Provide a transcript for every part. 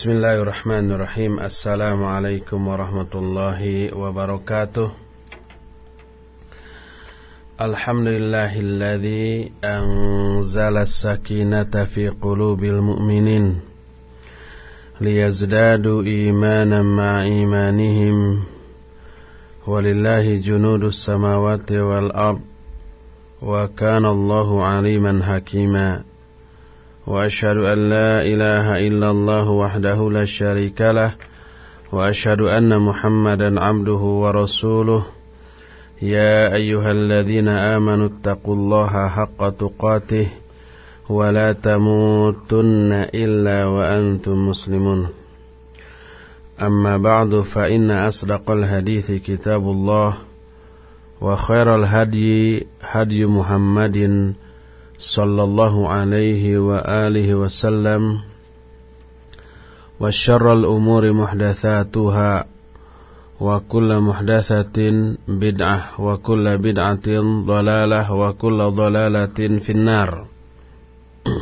Bismillahirrahmanirrahim. Assalamualaikum warahmatullahi wabarakatuh. Alhamdulillahilladzi anzala sakinata fi qulubil mu'minin liyazdadu imanan ma'a imanihim. Walillahi junudus samawati wal ard. Wa kana aliman hakima. وأشهد أن لا إله إلا الله وحده لا شريك له وأشهد أن محمدا عبده ورسوله. يا أيها الذين آمنوا اتقوا الله حق تقاته ولا تموتن إلا وأنتم مسلمون. أما بعد فإن أصدق الحديث كتاب الله وخير الهدي هدي محمد صلى الله عليه وآله وسلم وشر الأمور محدثاتها وكل محدثة بدعة وكل بدعة ضلالة وكل ضلالة في النار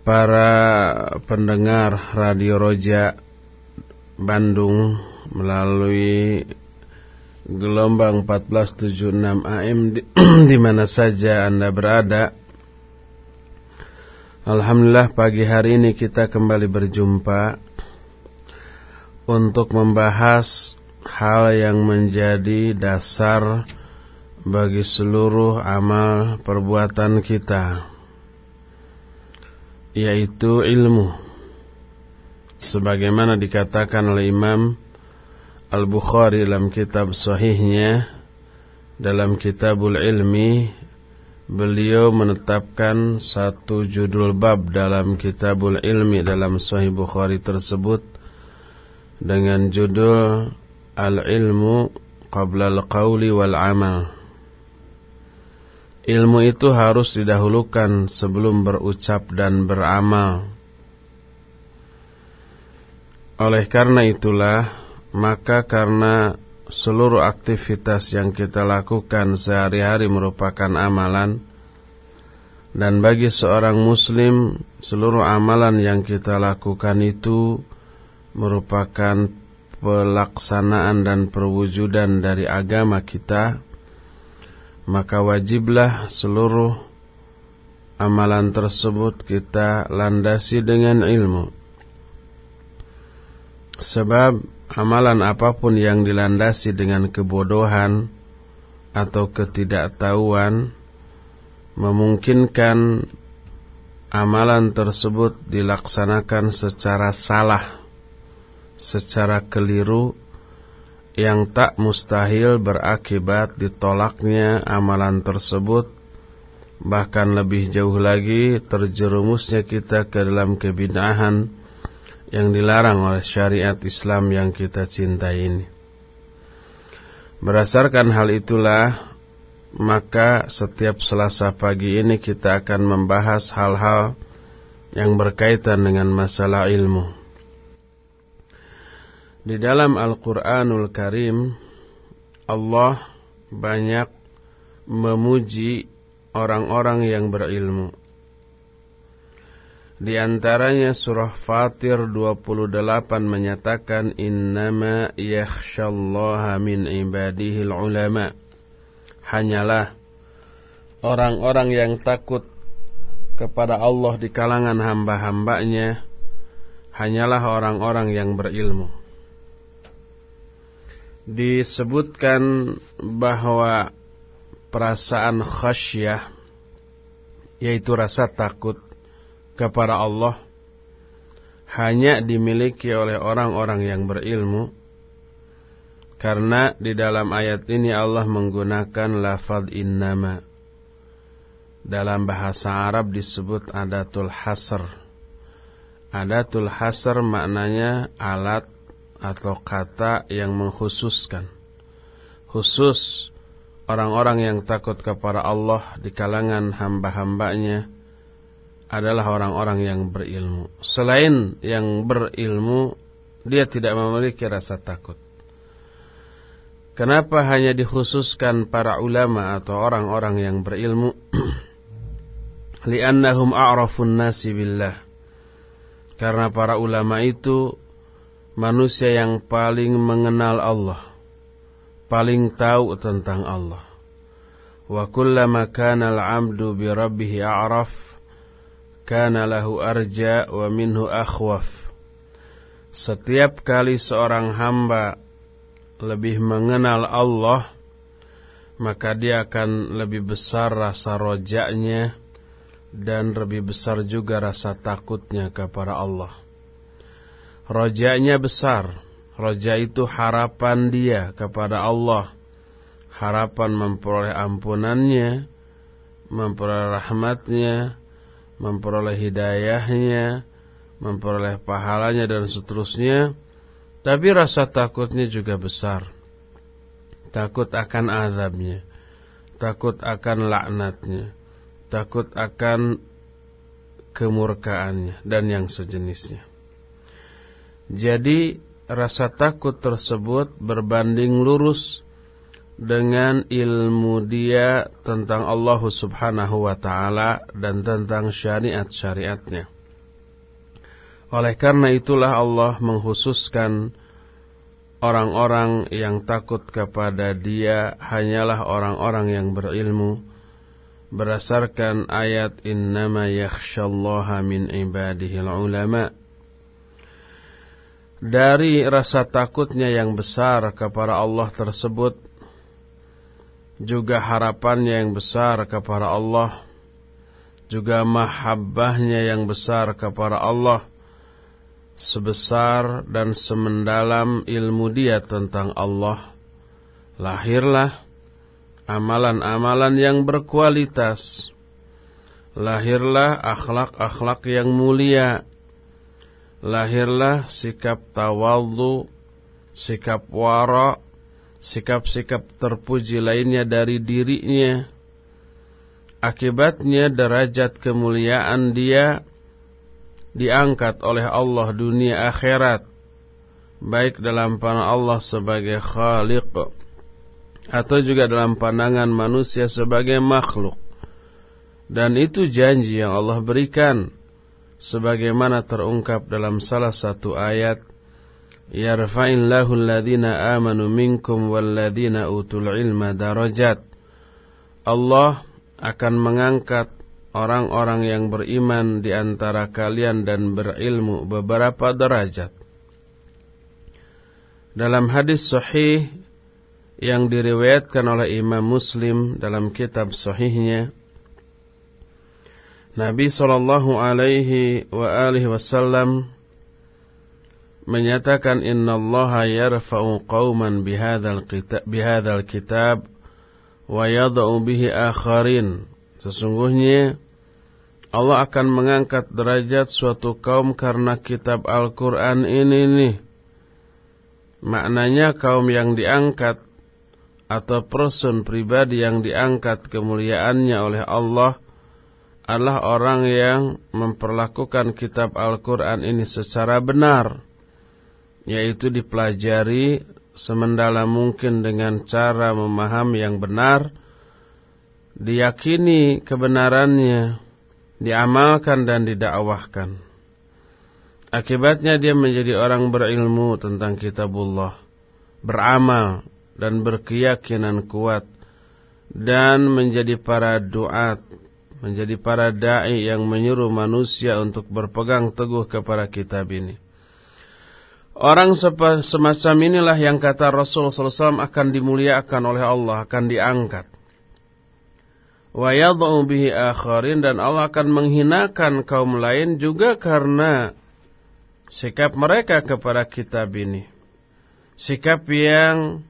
Para pendengar Radio Roja Bandung melalui gelombang 1476 AM di, mana saja Anda berada. Alhamdulillah pagi hari ini kita kembali berjumpa untuk membahas hal yang menjadi dasar bagi seluruh amal perbuatan kita yaitu ilmu sebagaimana dikatakan oleh Imam Al-Bukhari dalam kitab sahihnya dalam kitabul ilmi beliau menetapkan satu judul bab dalam kitabul ilmi dalam sahih Bukhari tersebut dengan judul Al-ilmu qabla al-qawli wal amal Ilmu itu harus didahulukan sebelum berucap dan beramal. Oleh karena itulah, maka karena seluruh aktivitas yang kita lakukan sehari-hari merupakan amalan, dan bagi seorang muslim, seluruh amalan yang kita lakukan itu merupakan pelaksanaan dan perwujudan dari agama kita, maka wajiblah seluruh amalan tersebut kita landasi dengan ilmu. Sebab amalan apa pun yang dilandasi dengan kebodohan atau ketidaktahuan memungkinkan amalan tersebut dilaksanakan secara salah, secara keliru yang tak mustahil berakibat ditolaknya amalan tersebut. Bahkan lebih jauh lagi terjerumusnya kita ke dalam kebid'ahan yang dilarang oleh syariat Islam yang kita cintai ini. Berdasarkan hal itulah maka setiap selasa pagi ini kita akan membahas hal-hal yang berkaitan dengan masalah ilmu. Di dalam Al-Quranul Karim Allah banyak memuji orang-orang yang berilmu Di antaranya surah Fatir 28 menyatakan Innama yakhshallaha min ibadihil ulama. Hanyalah orang-orang yang takut kepada Allah di kalangan hamba-hambanya Hanyalah orang-orang yang berilmu. Disebutkan bahwa perasaan khasyah yaitu rasa takut kepada Allah hanya dimiliki oleh orang-orang yang berilmu. Karena di dalam ayat ini Allah menggunakan lafaz innama. Dalam bahasa Arab disebut adatul hasr. Adatul hasr maknanya alat atau kata yang mengkhususkan. Khusus orang-orang yang takut kepada Allah di kalangan hamba-hambanya adalah orang-orang yang berilmu. Selain yang berilmu dia tidak memiliki rasa takut. Kenapa hanya dikhususkan para ulama atau orang-orang yang berilmu? Li'annahum a'rafun nasi billah. Karena para ulama itu manusia yang paling mengenal Allah, paling tahu tentang Allah. Wa kullama kana al-'abdu bi a'raf, kana lahu arja wa minhu akhwaf. Setiap kali seorang hamba lebih mengenal Allah, maka dia akan lebih besar rasa rojaknya dan lebih besar juga rasa takutnya kepada Allah. Rojanya besar. Roja itu harapan dia kepada Allah. Harapan memperoleh ampunannya, memperoleh rahmatnya, memperoleh hidayahnya, memperoleh pahalanya dan seterusnya. Tapi rasa takutnya juga besar. Takut akan azabnya. Takut akan laknatnya takut akan kemurkaannya dan yang sejenisnya. Jadi rasa takut tersebut berbanding lurus dengan ilmu dia tentang Allah Subhanahu wa taala dan tentang syariat-syariatnya. Oleh karena itulah Allah menghususkan orang-orang yang takut kepada Dia hanyalah orang-orang yang berilmu berdasarkan ayat innama yakhsyallaha min ibadihil ulama dari rasa takutnya yang besar kepada Allah tersebut juga harapannya yang besar kepada Allah juga mahabbahnya yang besar kepada Allah sebesar dan semendalam ilmu dia tentang Allah lahirlah amalan-amalan yang berkualitas. Lahirlah akhlak-akhlak yang mulia. Lahirlah sikap tawadhu, sikap wara, sikap-sikap terpuji lainnya dari dirinya. Akibatnya derajat kemuliaan dia diangkat oleh Allah dunia akhirat baik dalam pandangan Allah sebagai khaliq atau juga dalam pandangan manusia sebagai makhluk. Dan itu janji yang Allah berikan sebagaimana terungkap dalam salah satu ayat yarfa'illahu alladhina amanu minkum walladhina utul ilma darajat. Allah akan mengangkat orang-orang yang beriman di antara kalian dan berilmu beberapa derajat. Dalam hadis sahih yang diriwayatkan oleh Imam Muslim dalam kitab sahihnya Nabi sallallahu alaihi wa alihi wasallam menyatakan innallaha yarfa'u qauman bihadzal kitab bihadzal kitab wa yad'u bihi akharin. Sesungguhnya Allah akan mengangkat derajat suatu kaum karena kitab Al-Qur'an ini nih. Maknanya kaum yang diangkat atau person pribadi yang diangkat kemuliaannya oleh Allah adalah orang yang memperlakukan kitab Al-Quran ini secara benar yaitu dipelajari semendalam mungkin dengan cara memahami yang benar diyakini kebenarannya diamalkan dan didakwahkan akibatnya dia menjadi orang berilmu tentang kitabullah beramal dan berkeyakinan kuat dan menjadi para duat, menjadi para dai yang menyuruh manusia untuk berpegang teguh kepada kitab ini. Orang semacam inilah yang kata Rasul SAW akan dimuliakan oleh Allah, akan diangkat. Bihi akharin dan Allah akan menghinakan kaum lain juga karena sikap mereka kepada kitab ini. Sikap yang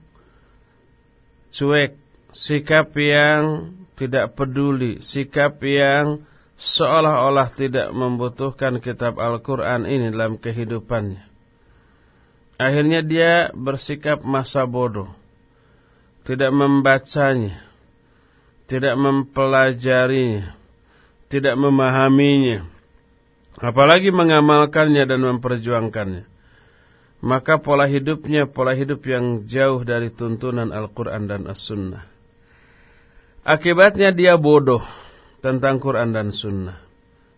cuek, sikap yang tidak peduli, sikap yang seolah-olah tidak membutuhkan kitab Al-Quran ini dalam kehidupannya. Akhirnya dia bersikap masa bodoh, tidak membacanya, tidak mempelajarinya, tidak memahaminya, apalagi mengamalkannya dan memperjuangkannya. Maka pola hidupnya pola hidup yang jauh dari tuntunan Al-Quran dan As-Sunnah. Akibatnya dia bodoh tentang Quran dan Sunnah,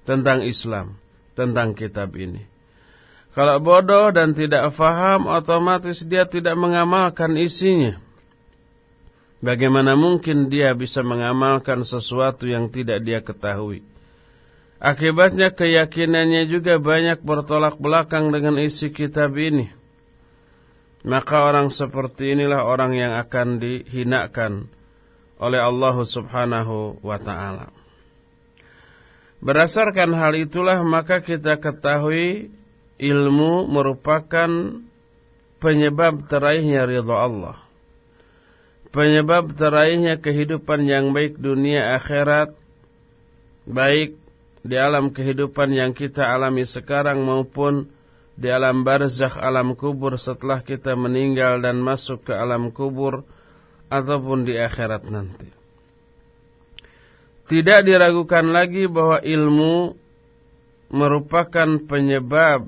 tentang Islam, tentang kitab ini. Kalau bodoh dan tidak faham, otomatis dia tidak mengamalkan isinya. Bagaimana mungkin dia bisa mengamalkan sesuatu yang tidak dia ketahui? Akibatnya keyakinannya juga banyak bertolak belakang dengan isi kitab ini. Maka orang seperti inilah orang yang akan dihinakan oleh Allah subhanahu wa ta'ala. Berdasarkan hal itulah maka kita ketahui ilmu merupakan penyebab teraihnya ridha Allah. Penyebab teraihnya kehidupan yang baik dunia akhirat, baik di alam kehidupan yang kita alami sekarang maupun di alam barzakh alam kubur setelah kita meninggal dan masuk ke alam kubur ataupun di akhirat nanti. Tidak diragukan lagi bahwa ilmu merupakan penyebab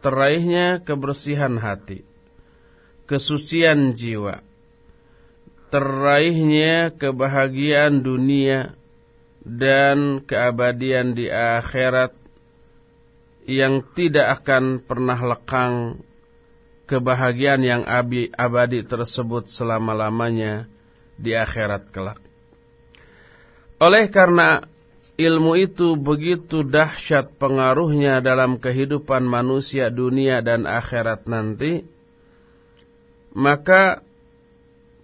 teraihnya kebersihan hati, kesucian jiwa, teraihnya kebahagiaan dunia dan keabadian di akhirat yang tidak akan pernah lekang kebahagiaan yang abadi tersebut selama-lamanya di akhirat kelak. Oleh karena ilmu itu begitu dahsyat pengaruhnya dalam kehidupan manusia dunia dan akhirat nanti, maka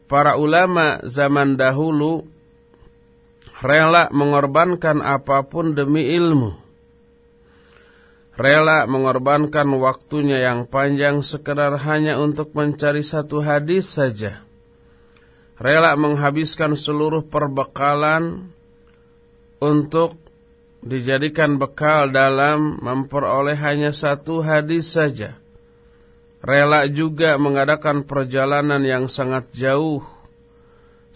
para ulama zaman dahulu rela mengorbankan apa pun demi ilmu. Rela mengorbankan waktunya yang panjang sekedar hanya untuk mencari satu hadis saja. Rela menghabiskan seluruh perbekalan untuk dijadikan bekal dalam memperoleh hanya satu hadis saja. Rela juga mengadakan perjalanan yang sangat jauh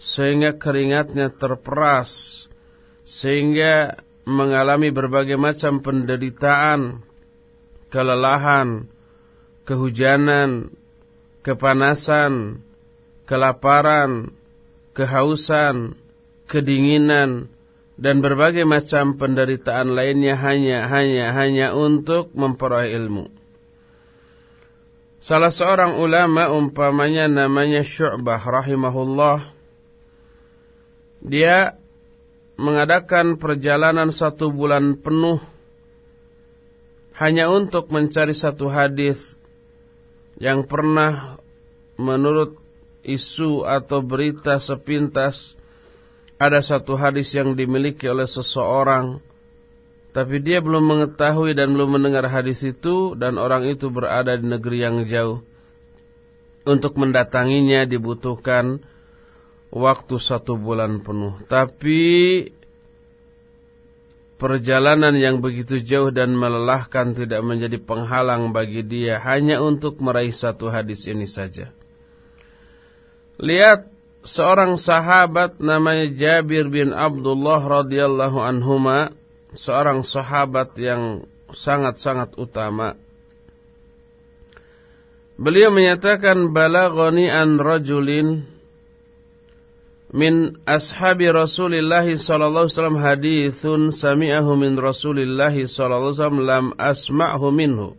sehingga keringatnya terperas sehingga mengalami berbagai macam penderitaan, kelelahan, kehujanan, kepanasan, kelaparan, kehausan, kedinginan, dan berbagai macam penderitaan lainnya hanya hanya hanya untuk memperoleh ilmu. Salah seorang ulama umpamanya namanya Syu'bah rahimahullah dia mengadakan perjalanan satu bulan penuh hanya untuk mencari satu hadis yang pernah menurut isu atau berita sepintas ada satu hadis yang dimiliki oleh seseorang tapi dia belum mengetahui dan belum mendengar hadis itu dan orang itu berada di negeri yang jauh. Untuk mendatanginya dibutuhkan waktu satu bulan penuh. Tapi perjalanan yang begitu jauh dan melelahkan tidak menjadi penghalang bagi dia hanya untuk meraih satu hadis ini saja. Lihat seorang sahabat namanya Jabir bin Abdullah radhiyallahu anhuma, seorang sahabat yang sangat-sangat utama. Beliau menyatakan balaghani an rajulin min ashabi Rasulillah sallallahu alaihi wasallam hadithun sami'ahu min Rasulillah sallallahu alaihi wasallam lam asma'hu minhu.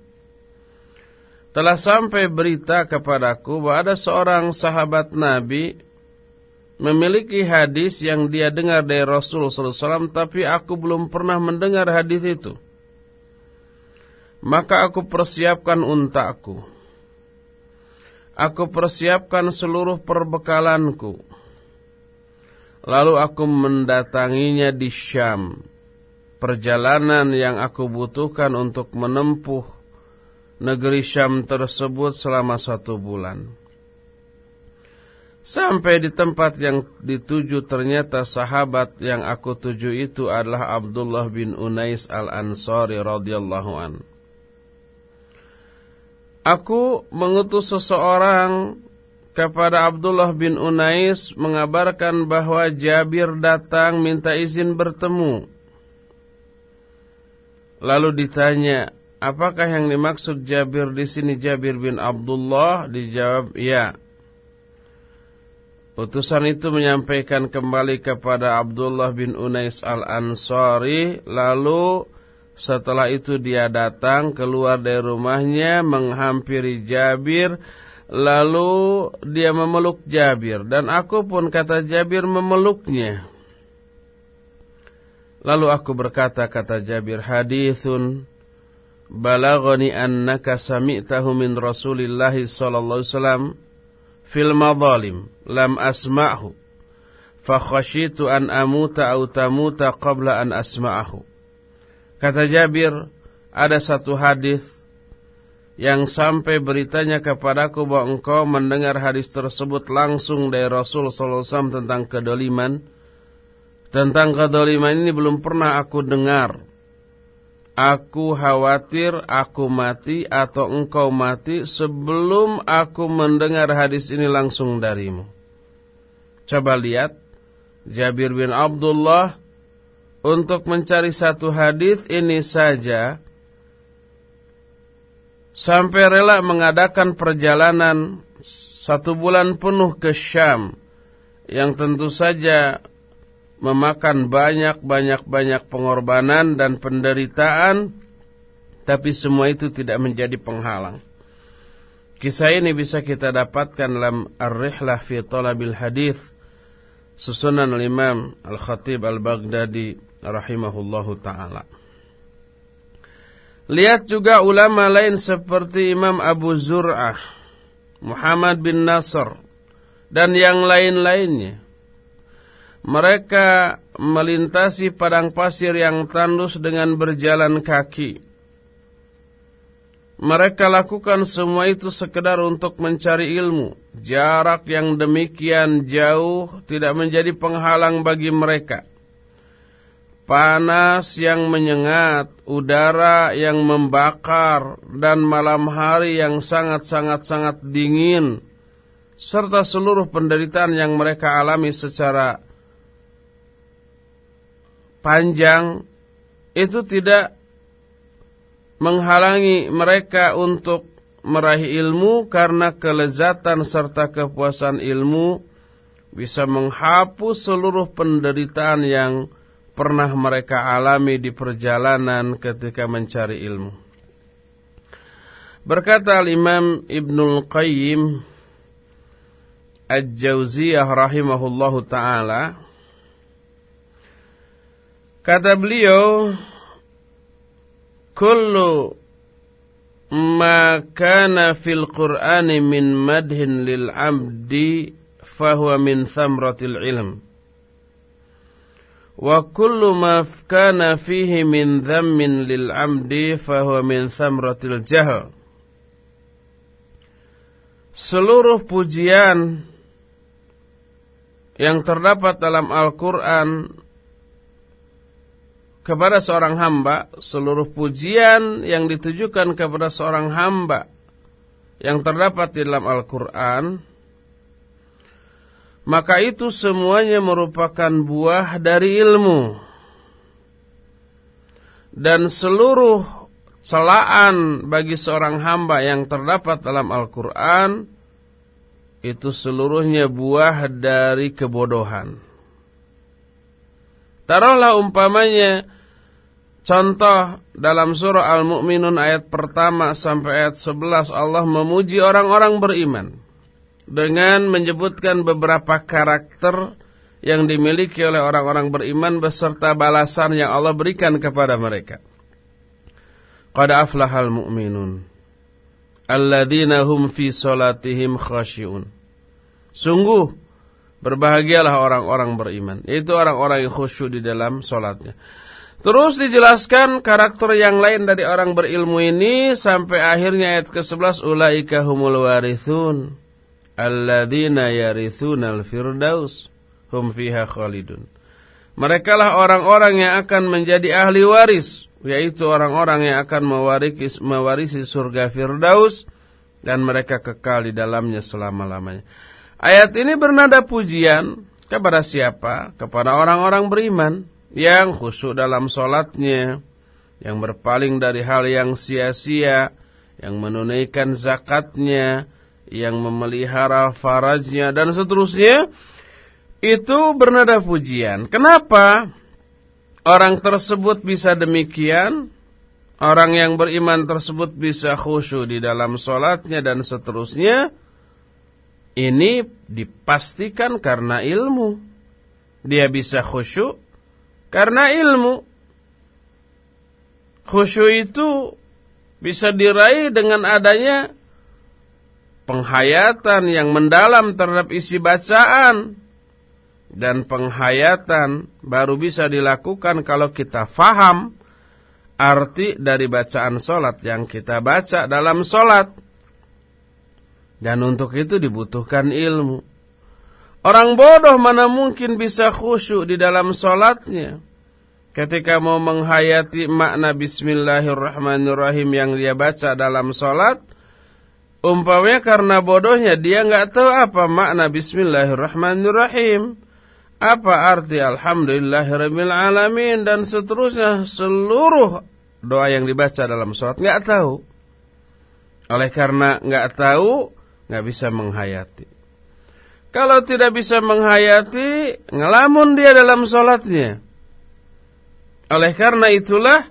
Telah sampai berita kepadaku bahwa ada seorang sahabat Nabi memiliki hadis yang dia dengar dari Rasul SAW, tapi aku belum pernah mendengar hadis itu. Maka aku persiapkan untaku. Aku persiapkan seluruh perbekalanku. Lalu aku mendatanginya di Syam. Perjalanan yang aku butuhkan untuk menempuh negeri Syam tersebut selama satu bulan. Sampai di tempat yang dituju ternyata sahabat yang aku tuju itu adalah Abdullah bin Unais al-Ansari radhiyallahu an. Aku mengutus seseorang kepada Abdullah bin Unais mengabarkan bahwa Jabir datang minta izin bertemu. Lalu ditanya, apakah yang dimaksud Jabir di sini Jabir bin Abdullah? Dijawab, ya. Utusan itu menyampaikan kembali kepada Abdullah bin Unais al-Ansari Lalu Setelah itu dia datang keluar dari rumahnya menghampiri Jabir lalu dia memeluk Jabir dan aku pun kata Jabir memeluknya. Lalu aku berkata kata Jabir hadithun balagani annaka sami'tahu min Rasulillah sallallahu alaihi wasallam fil madhalim lam asma'hu fa khashitu an amuta aw tamuta qabla an asma'ahu Kata Jabir, ada satu hadis yang sampai beritanya kepadaku bahwa engkau mendengar hadis tersebut langsung dari Rasul SAW tentang kedoliman. Tentang kedoliman ini belum pernah aku dengar. Aku khawatir aku mati atau engkau mati sebelum aku mendengar hadis ini langsung darimu. Coba lihat, Jabir bin Abdullah untuk mencari satu hadis ini saja sampai rela mengadakan perjalanan satu bulan penuh ke Syam yang tentu saja memakan banyak-banyak-banyak pengorbanan dan penderitaan tapi semua itu tidak menjadi penghalang. Kisah ini bisa kita dapatkan dalam Ar-Rihlah fi Talabil Hadis susunan Imam Al-Khatib Al-Baghdadi rahimahullahu taala. Lihat juga ulama lain seperti Imam Abu Zur'ah, Muhammad bin Nasr dan yang lain-lainnya. Mereka melintasi padang pasir yang tandus dengan berjalan kaki. Mereka lakukan semua itu sekedar untuk mencari ilmu. Jarak yang demikian jauh tidak menjadi penghalang bagi mereka panas yang menyengat, udara yang membakar, dan malam hari yang sangat-sangat-sangat dingin, serta seluruh penderitaan yang mereka alami secara panjang, itu tidak menghalangi mereka untuk meraih ilmu karena kelezatan serta kepuasan ilmu bisa menghapus seluruh penderitaan yang pernah mereka alami di perjalanan ketika mencari ilmu. Berkata Al-Imam Ibnul Qayyim Al-Jauziyah rahimahullahu ta'ala Kata beliau Kullu ma kana fil Qur'ani min madhin lil abdi fahuwa min thamratil ilm. Wa kullu ma kana fihi min dhammin lil amdi fahuwa min thamratil jahl. Seluruh pujian yang terdapat dalam Al-Quran kepada seorang hamba, seluruh pujian yang ditujukan kepada seorang hamba yang terdapat di dalam Al-Quran maka itu semuanya merupakan buah dari ilmu. Dan seluruh celaan bagi seorang hamba yang terdapat dalam Al-Quran, itu seluruhnya buah dari kebodohan. Taruhlah umpamanya, contoh dalam surah Al-Mu'minun ayat pertama sampai ayat 11 Allah memuji orang-orang beriman dengan menyebutkan beberapa karakter yang dimiliki oleh orang-orang beriman beserta balasan yang Allah berikan kepada mereka. Qad aflahal mu'minun alladzina hum fi salatihim khashi'un. Sungguh berbahagialah orang-orang beriman, yaitu orang-orang yang khusyuk di dalam salatnya. Terus dijelaskan karakter yang lain dari orang berilmu ini sampai akhirnya ayat ke-11 ulaika humul warithun alladzina yarithunal firdaus hum fiha khalidun. Mereka lah orang-orang yang akan menjadi ahli waris, yaitu orang-orang yang akan mewarisi, mewarisi surga firdaus dan mereka kekal di dalamnya selama-lamanya. Ayat ini bernada pujian kepada siapa? Kepada orang-orang beriman yang khusyuk dalam solatnya, yang berpaling dari hal yang sia-sia, yang menunaikan zakatnya, yang memelihara farajnya dan seterusnya itu bernada pujian. Kenapa orang tersebut bisa demikian? orang yang beriman tersebut bisa khusyuk di dalam sholatnya dan seterusnya, ini dipastikan karena ilmu. Dia bisa khusyuk karena ilmu. Khusyuk itu bisa diraih dengan adanya penghayatan yang mendalam terhadap isi bacaan. Dan penghayatan baru bisa dilakukan kalau kita faham arti dari bacaan solat yang kita baca dalam solat. Dan untuk itu dibutuhkan ilmu. Orang bodoh mana mungkin bisa khusyuk di dalam solatnya. Ketika mau menghayati makna Bismillahirrahmanirrahim yang dia baca dalam solat. Umpamanya karena bodohnya dia nggak tahu apa makna Bismillahirrahmanirrahim apa arti Alhamdulillahirrahmanirrahim dan seterusnya seluruh doa yang dibaca dalam sholat nggak tahu. Oleh karena nggak tahu nggak bisa menghayati. Kalau tidak bisa menghayati ngelamun dia dalam sholatnya. Oleh karena itulah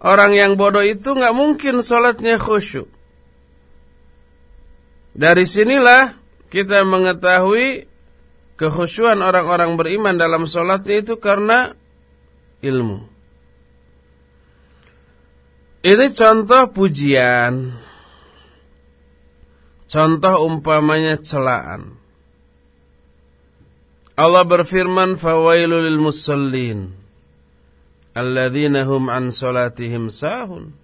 orang yang bodoh itu nggak mungkin sholatnya khusyuk. Dari sinilah kita mengetahui Kekhusyuan orang-orang beriman dalam sholatnya itu karena ilmu. Ini contoh pujian. Contoh umpamanya celaan. Allah berfirman, "Fawailul lil musallin alladzina hum an salatihim sahun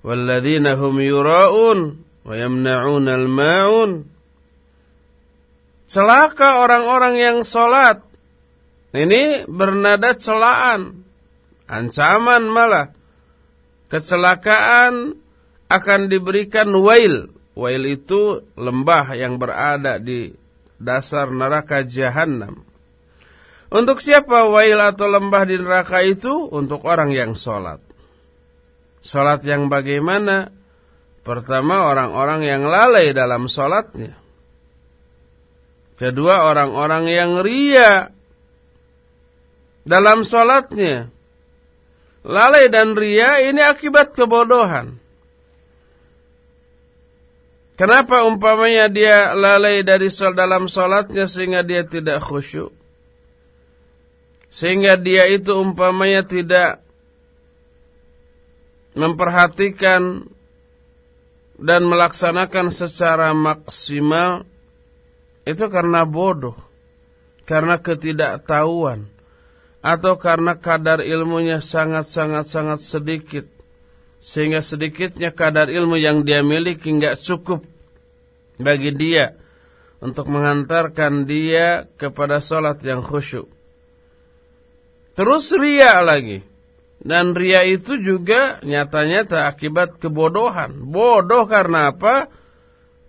walladzina hum yura'un wa yamna'un al-ma'un." Celaka orang-orang yang sholat. Ini bernada celaan. Ancaman malah. Kecelakaan akan diberikan wail. Wail itu lembah yang berada di dasar neraka jahanam. Untuk siapa wail atau lembah di neraka itu? Untuk orang yang sholat. Sholat yang bagaimana? Pertama orang-orang yang lalai dalam sholatnya. Kedua orang-orang yang ria dalam sholatnya. Lalai dan ria ini akibat kebodohan. Kenapa umpamanya dia lalai dari sol dalam sholatnya sehingga dia tidak khusyuk? Sehingga dia itu umpamanya tidak memperhatikan dan melaksanakan secara maksimal itu karena bodoh, karena ketidaktahuan, atau karena kadar ilmunya sangat-sangat-sangat sedikit, sehingga sedikitnya kadar ilmu yang dia miliki nggak cukup bagi dia untuk mengantarkan dia kepada sholat yang khusyuk. Terus ria lagi. Dan ria itu juga nyata-nyata akibat kebodohan. Bodoh karena apa?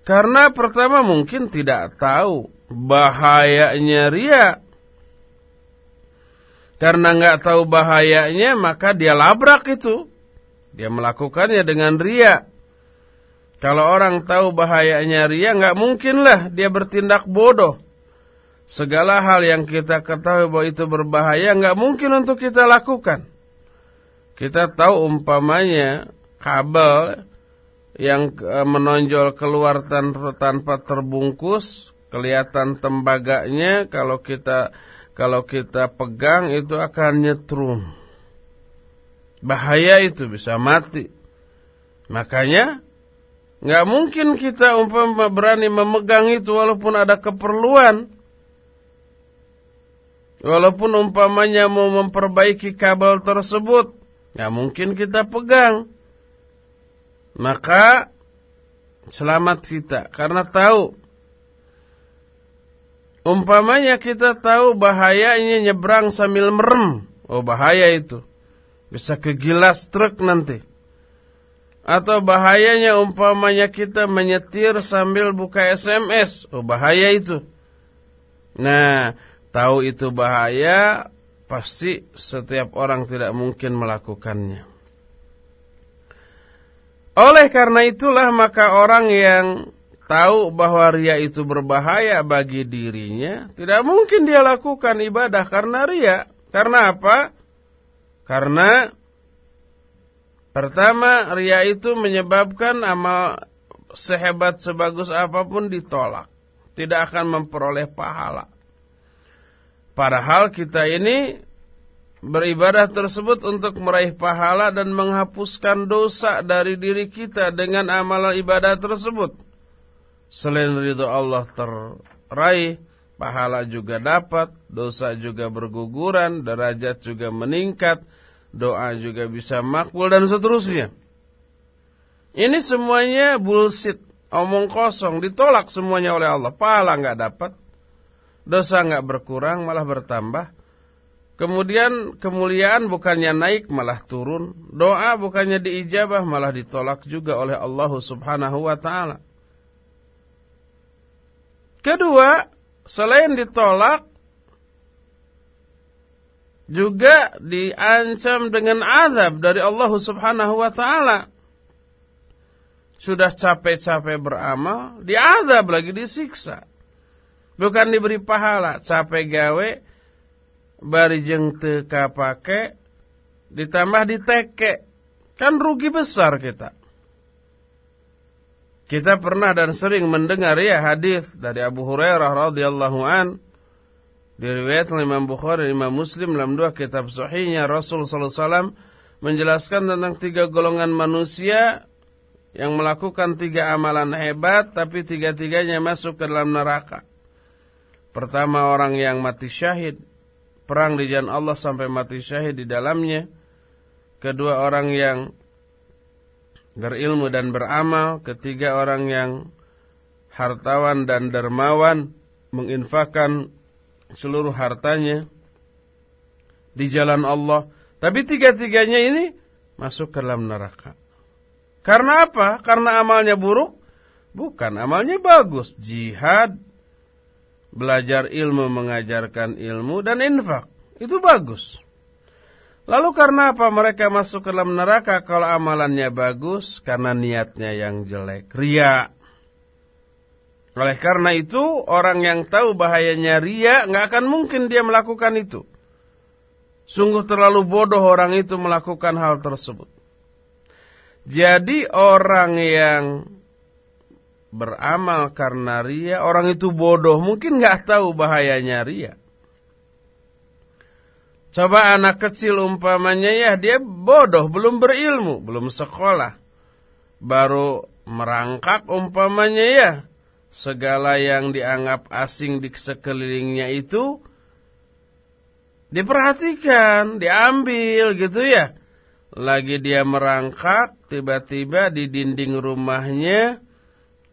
Karena pertama mungkin tidak tahu bahayanya ria. Karena nggak tahu bahayanya maka dia labrak itu. Dia melakukannya dengan ria. Kalau orang tahu bahayanya ria nggak mungkinlah dia bertindak bodoh. Segala hal yang kita ketahui bahwa itu berbahaya nggak mungkin untuk kita lakukan. Kita tahu umpamanya kabel yang eh, menonjol keluar tanpa terbungkus, kelihatan tembaganya kalau kita kalau kita pegang itu akan nyetrum. Bahaya itu bisa mati. Makanya nggak mungkin kita umpama berani memegang itu walaupun ada keperluan. Walaupun umpamanya mau memperbaiki kabel tersebut, nggak mungkin kita pegang maka selamat kita karena tahu umpamanya kita tahu bahayanya nyebrang sambil merem oh bahaya itu bisa kegilas truk nanti atau bahayanya umpamanya kita menyetir sambil buka SMS oh bahaya itu nah tahu itu bahaya pasti setiap orang tidak mungkin melakukannya oleh karena itulah maka orang yang tahu bahwa ria itu berbahaya bagi dirinya, tidak mungkin dia lakukan ibadah karena ria. Karena apa? Karena Pertama, ria itu menyebabkan amal sehebat sebagus apa pun ditolak. Tidak akan memperoleh pahala. Padahal kita ini beribadah tersebut untuk meraih pahala dan menghapuskan dosa dari diri kita dengan amalan ibadah tersebut. Selain ridho Allah terraih, pahala juga dapat, dosa juga berguguran, derajat juga meningkat, doa juga bisa makbul dan seterusnya. Ini semuanya bullshit, omong kosong, ditolak semuanya oleh Allah. Pahala nggak dapat, dosa nggak berkurang, malah bertambah. Kemudian kemuliaan bukannya naik malah turun, doa bukannya diijabah malah ditolak juga oleh Allah Subhanahu wa taala. Kedua, selain ditolak juga diancam dengan azab dari Allah Subhanahu wa taala sudah capek-capek beramal, diazab lagi disiksa. Bukan diberi pahala, capek gawe, bari jeng teka pake, ditambah diteke. Kan rugi besar kita. Kita pernah dan sering mendengar ya hadis dari Abu Hurairah radhiyallahu an diriwayat oleh Imam Bukhari dan Imam Muslim dalam dua kitab sahihnya Rasul sallallahu alaihi wasallam menjelaskan tentang tiga golongan manusia yang melakukan tiga amalan hebat tapi tiga-tiganya masuk ke dalam neraka. Pertama orang yang mati syahid, perang di jalan Allah sampai mati syahid di dalamnya. Kedua orang yang berilmu dan beramal, ketiga orang yang hartawan dan dermawan menginfakkan seluruh hartanya di jalan Allah. Tapi tiga-tiganya ini masuk ke dalam neraka. Karena apa? Karena amalnya buruk? Bukan, amalnya bagus. Jihad, belajar ilmu, mengajarkan ilmu, dan infak. Itu bagus. Lalu karena apa mereka masuk ke dalam neraka kalau amalannya bagus? Karena niatnya yang jelek. Ria. Oleh karena itu, orang yang tahu bahayanya ria, nggak akan mungkin dia melakukan itu. Sungguh terlalu bodoh orang itu melakukan hal tersebut. Jadi orang yang beramal karena ria, orang itu bodoh, mungkin nggak tahu bahayanya ria. Coba anak kecil umpamanya ya dia bodoh, belum berilmu, belum sekolah. Baru merangkak umpamanya ya. Segala yang dianggap asing di sekelilingnya itu diperhatikan, diambil gitu ya. Lagi dia merangkak, tiba-tiba di dinding rumahnya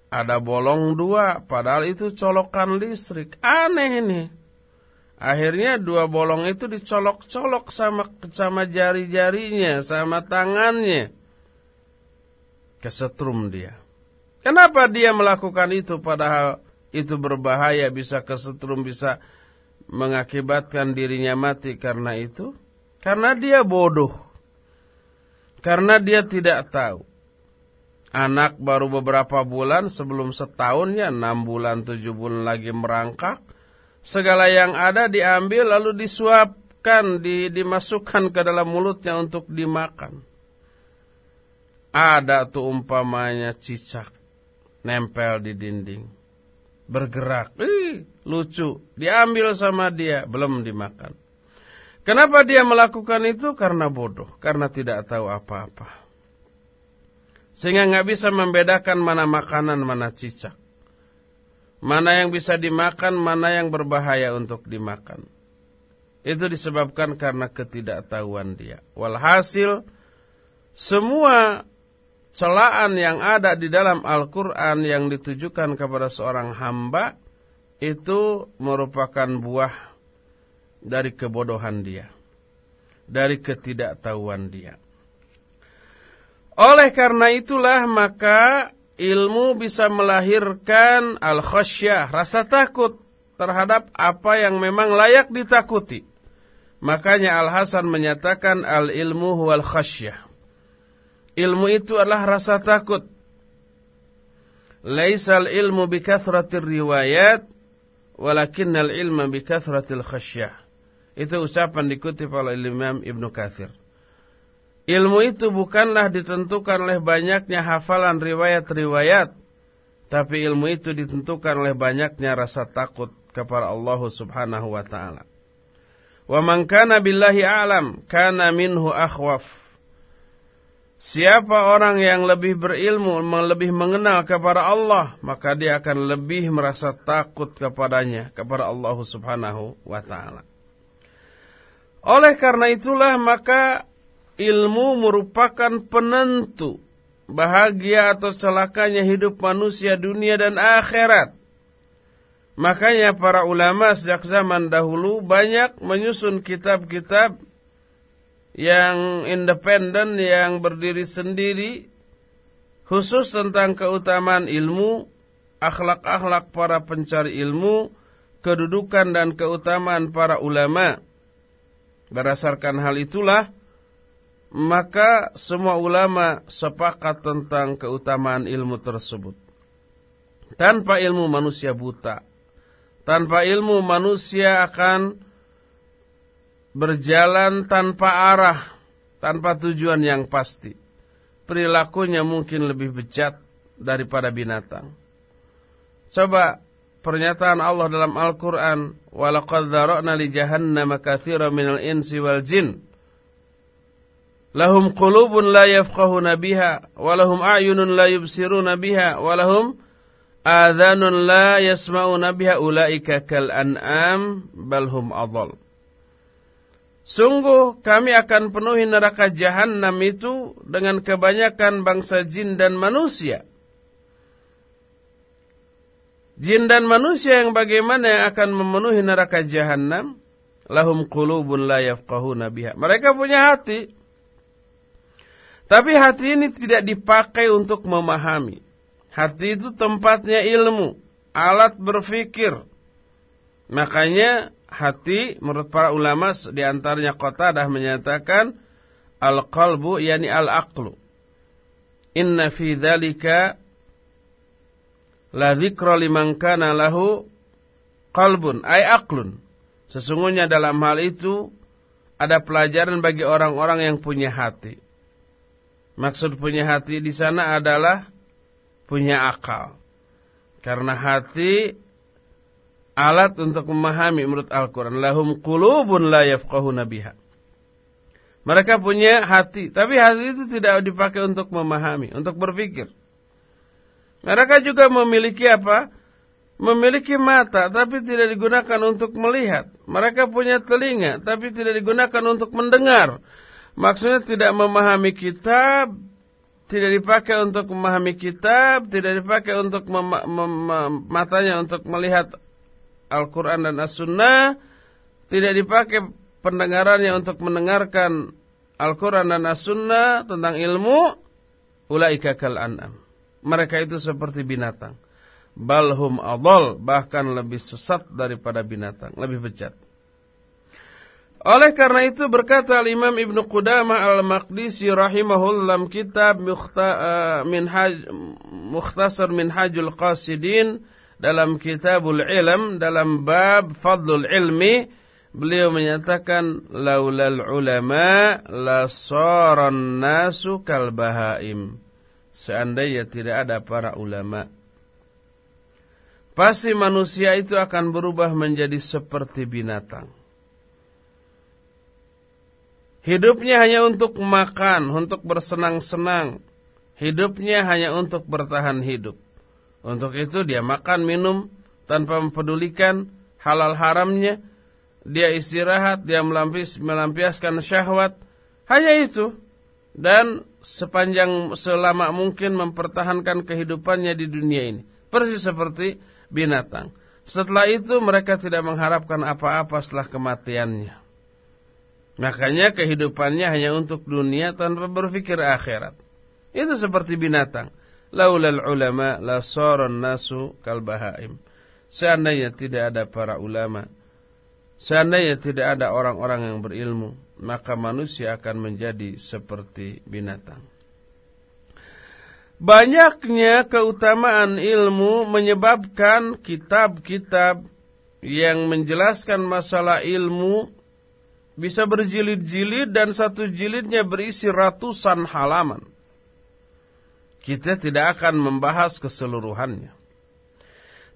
ada bolong dua, padahal itu colokan listrik. Aneh ini. Akhirnya dua bolong itu dicolok-colok sama sama jari-jarinya, sama tangannya. Kesetrum dia. Kenapa dia melakukan itu padahal itu berbahaya, bisa kesetrum, bisa mengakibatkan dirinya mati karena itu? Karena dia bodoh. Karena dia tidak tahu. Anak baru beberapa bulan sebelum setahun ya, enam bulan, tujuh bulan lagi merangkak. Segala yang ada diambil lalu disuapkan, di, dimasukkan ke dalam mulutnya untuk dimakan. Ada tuh umpamanya cicak, nempel di dinding. Bergerak, Ih, lucu, diambil sama dia, belum dimakan. Kenapa dia melakukan itu? Karena bodoh, karena tidak tahu apa-apa. Sehingga nggak bisa membedakan mana makanan, mana cicak. Mana yang bisa dimakan, mana yang berbahaya untuk dimakan. Itu disebabkan karena ketidaktahuan dia. Walhasil, semua celaan yang ada di dalam Al-Quran yang ditujukan kepada seorang hamba, itu merupakan buah dari kebodohan dia, dari ketidaktahuan dia. Oleh karena itulah maka ilmu bisa melahirkan al-khasyah, rasa takut terhadap apa yang memang layak ditakuti. Makanya Al-Hasan menyatakan al-ilmu huwal khasyah. Ilmu itu adalah rasa takut. Laisal ilmu bikathratir riwayat, walakinnal ilma bikathratil khasyah. Itu ucapan dikutip oleh Imam Ibnu Katsir. Ilmu itu bukanlah ditentukan oleh banyaknya hafalan riwayat-riwayat, tapi ilmu itu ditentukan oleh banyaknya rasa takut kepada Allah Subhanahu wa taala. Wa man kana billahi a'lam kana minhu akhwaf. Siapa orang yang lebih berilmu, lebih mengenal kepada Allah, maka dia akan lebih merasa takut kepadanya, kepada Allah Subhanahu wa taala. Oleh karena itulah maka ilmu merupakan penentu bahagia atau celakanya hidup manusia dunia dan akhirat. Makanya para ulama sejak zaman dahulu banyak menyusun kitab-kitab yang independen, yang berdiri sendiri, khusus tentang keutamaan ilmu, akhlak-akhlak para pencari ilmu, kedudukan dan keutamaan para ulama. Berdasarkan hal itulah, maka semua ulama sepakat tentang keutamaan ilmu tersebut. Tanpa ilmu manusia buta. Tanpa ilmu manusia akan berjalan tanpa arah, tanpa tujuan yang pasti. Perilakunya mungkin lebih bejat daripada binatang. Coba pernyataan Allah dalam Al-Qur'an, "Wa laqad li jahannama kathira minal insi wal jin." Lahum qulubun la yafqahuna biha walahum a'yunun la yubsiruna biha walahum adhanun la yasma'una biha ulaika kal an'am balhum adall. Sungguh kami akan penuhi neraka jahanam itu dengan kebanyakan bangsa jin dan manusia. Jin dan manusia yang bagaimana yang akan memenuhi neraka jahanam? Lahum qulubun la yafqahuna biha. Mereka punya hati tapi hati ini tidak dipakai untuk memahami. Hati itu tempatnya ilmu, alat berfikir. Makanya hati menurut para ulama di antaranya dah menyatakan al-qalbu yani al-aqlu. Inna fi dzalika la dzikra liman kana lahu qalbun ay aqlun. Sesungguhnya dalam hal itu ada pelajaran bagi orang-orang yang punya hati. Maksud punya hati di sana adalah punya akal. Karena hati alat untuk memahami menurut Al-Quran. Lahum kulubun la yafqahuna biha. Mereka punya hati, tapi hati itu tidak dipakai untuk memahami, untuk berpikir. Mereka juga memiliki apa? Memiliki mata, tapi tidak digunakan untuk melihat. Mereka punya telinga, tapi tidak digunakan untuk mendengar. Maksudnya tidak memahami kitab, tidak dipakai untuk memahami kitab, tidak dipakai untuk matanya untuk melihat Al-Quran dan As-Sunnah, tidak dipakai pendengarannya untuk mendengarkan Al-Quran dan As-Sunnah tentang ilmu, ulaika kal an'am. Mereka itu seperti binatang. Balhum adol, bahkan lebih sesat daripada binatang, lebih bejat. Oleh karena itu berkata Imam Ibn Qudamah Al-Maqdisi rahimahullah kitab Minhaj, Mukhtasar Minhajul Qasidin dalam Kitabul Ilm dalam bab Fadlul Ilmi beliau menyatakan laulal ulama la saran nasu kal bahaim. Seandainya tidak ada para ulama pasti manusia itu akan berubah menjadi seperti binatang Hidupnya hanya untuk makan, untuk bersenang-senang. Hidupnya hanya untuk bertahan hidup. Untuk itu dia makan, minum, tanpa mempedulikan halal haramnya. Dia istirahat, dia melampias, melampiaskan syahwat. Hanya itu. Dan sepanjang selama mungkin mempertahankan kehidupannya di dunia ini. Persis seperti binatang. Setelah itu mereka tidak mengharapkan apa-apa setelah kematiannya. Makanya kehidupannya hanya untuk dunia tanpa berpikir akhirat. Itu seperti binatang. Laulal ulama la saran nasu kal bahaim. Seandainya tidak ada para ulama, seandainya tidak ada orang-orang yang berilmu, maka manusia akan menjadi seperti binatang. Banyaknya keutamaan ilmu menyebabkan kitab-kitab yang menjelaskan masalah ilmu bisa berjilid-jilid dan satu jilidnya berisi ratusan halaman. Kita tidak akan membahas keseluruhannya.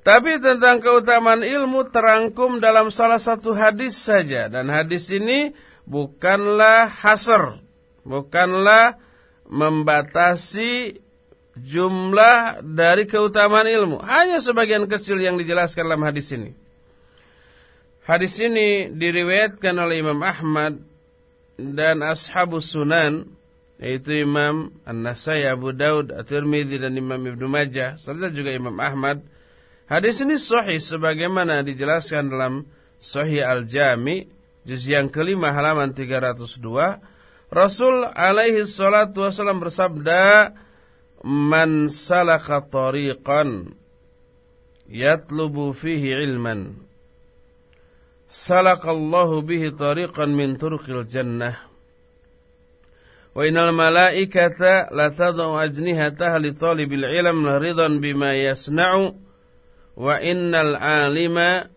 Tapi tentang keutamaan ilmu terangkum dalam salah satu hadis saja. Dan hadis ini bukanlah hasr. Bukanlah membatasi jumlah dari keutamaan ilmu. Hanya sebagian kecil yang dijelaskan dalam hadis ini. Hadis ini diriwayatkan oleh Imam Ahmad dan Ashabus Sunan yaitu Imam An-Nasai, Abu Daud, At-Tirmidzi dan Imam Ibnu Majah serta juga Imam Ahmad. Hadis ini sahih sebagaimana dijelaskan dalam Sahih Al-Jami juz yang kelima halaman 302. Rasul alaihi salatu wasallam bersabda, "Man salaka tariqan yatlubu fihi ilman" salakallahu bihi tariqan min turqil jannah wa innal malaikata la tadau ajnihataha li talibil ilm ridan bima yasna'u wa innal alima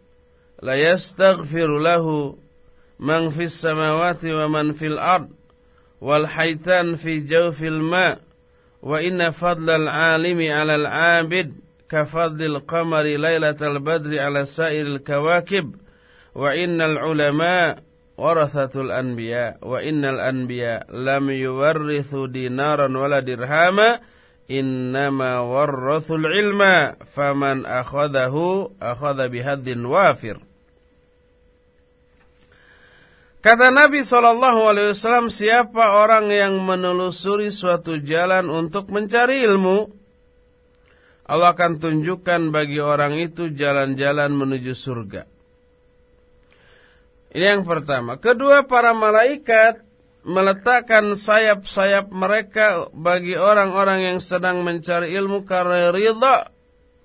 la yastaghfiru lahu man fis samawati wa man fil ard wal haitan fi jawfil ma wa inna fadlal alimi 'ala al 'abid ka fadlil qamari lailatal badri 'ala sa'iril kawakib wa innal ulama warathatul anbiya wa innal anbiya lam yuwarrithu dinaran wala dirhama innama warrathul ilma faman akhadahu akhadha bihaddin wafir Kata Nabi SAW, siapa orang yang menelusuri suatu jalan untuk mencari ilmu, Allah akan tunjukkan bagi orang itu jalan-jalan menuju surga. Ini yang pertama. Kedua, para malaikat meletakkan sayap-sayap mereka bagi orang-orang yang sedang mencari ilmu karena ridha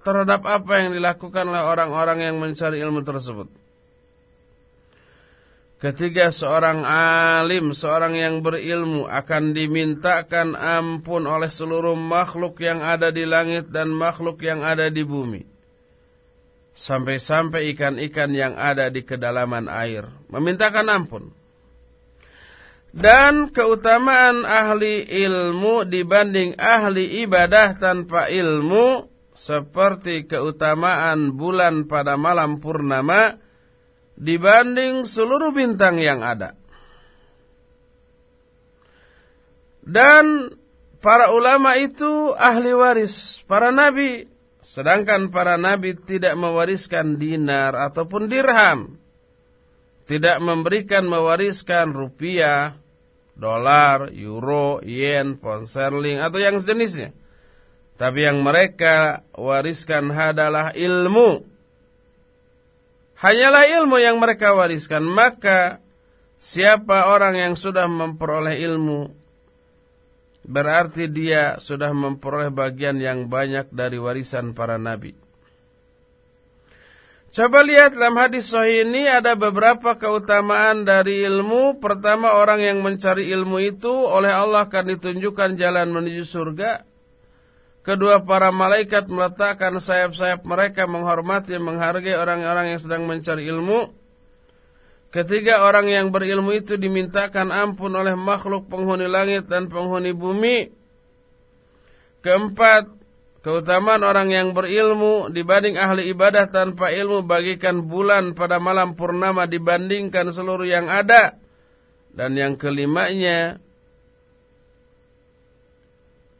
terhadap apa yang dilakukan oleh orang-orang yang mencari ilmu tersebut. Ketiga, seorang alim, seorang yang berilmu akan dimintakan ampun oleh seluruh makhluk yang ada di langit dan makhluk yang ada di bumi sampai-sampai ikan-ikan yang ada di kedalaman air memintakan ampun. Dan keutamaan ahli ilmu dibanding ahli ibadah tanpa ilmu seperti keutamaan bulan pada malam purnama dibanding seluruh bintang yang ada. Dan para ulama itu ahli waris para nabi Sedangkan para nabi tidak mewariskan dinar ataupun dirham. Tidak memberikan mewariskan rupiah, dolar, euro, yen, pound sterling atau yang sejenisnya. Tapi yang mereka wariskan adalah ilmu. Hanyalah ilmu yang mereka wariskan. Maka siapa orang yang sudah memperoleh ilmu berarti dia sudah memperoleh bagian yang banyak dari warisan para nabi. Coba lihat dalam hadis sahih ini ada beberapa keutamaan dari ilmu. Pertama orang yang mencari ilmu itu oleh Allah akan ditunjukkan jalan menuju surga. Kedua para malaikat meletakkan sayap-sayap mereka menghormati menghargai orang-orang yang sedang mencari ilmu. Ketiga orang yang berilmu itu dimintakan ampun oleh makhluk penghuni langit dan penghuni bumi. Keempat, keutamaan orang yang berilmu dibanding ahli ibadah tanpa ilmu bagikan bulan pada malam purnama dibandingkan seluruh yang ada. Dan yang kelimanya,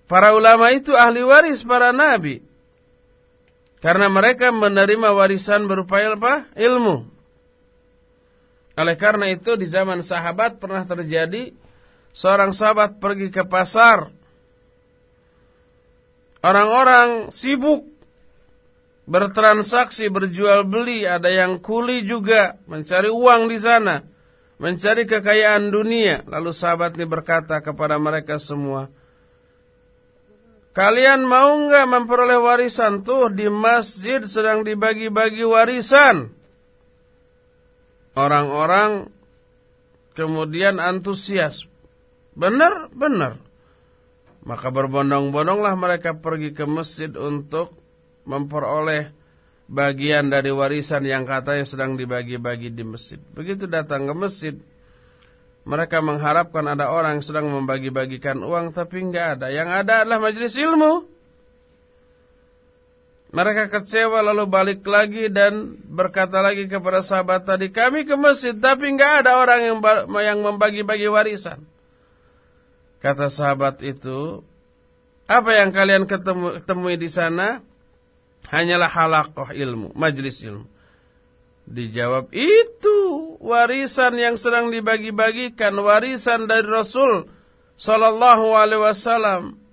para ulama itu ahli waris para nabi. Karena mereka menerima warisan berupa? Ilmu. Oleh karena itu di zaman sahabat pernah terjadi seorang sahabat pergi ke pasar. Orang-orang sibuk bertransaksi, berjual beli, ada yang kuli juga, mencari uang di sana, mencari kekayaan dunia. Lalu sahabat ini berkata kepada mereka semua, Kalian mau nggak memperoleh warisan? Tuh di masjid sedang dibagi-bagi warisan. Orang-orang kemudian antusias. Benar, benar. Maka berbondong-bondonglah mereka pergi ke masjid untuk memperoleh bagian dari warisan yang katanya sedang dibagi-bagi di masjid. Begitu datang ke masjid, Mereka mengharapkan ada orang sedang membagi-bagikan uang tapi enggak ada. Yang ada adalah majelis ilmu. Mereka kecewa lalu balik lagi dan berkata lagi kepada sahabat tadi, kami ke masjid tapi enggak ada orang yang yang membagi-bagi warisan. Kata sahabat itu, apa yang kalian ketemu, temui di sana? Hanyalah halakoh ilmu, majlis ilmu. Dijawab, itu warisan yang sedang dibagi-bagikan, warisan dari Rasul Sallallahu Alaihi Wasallam.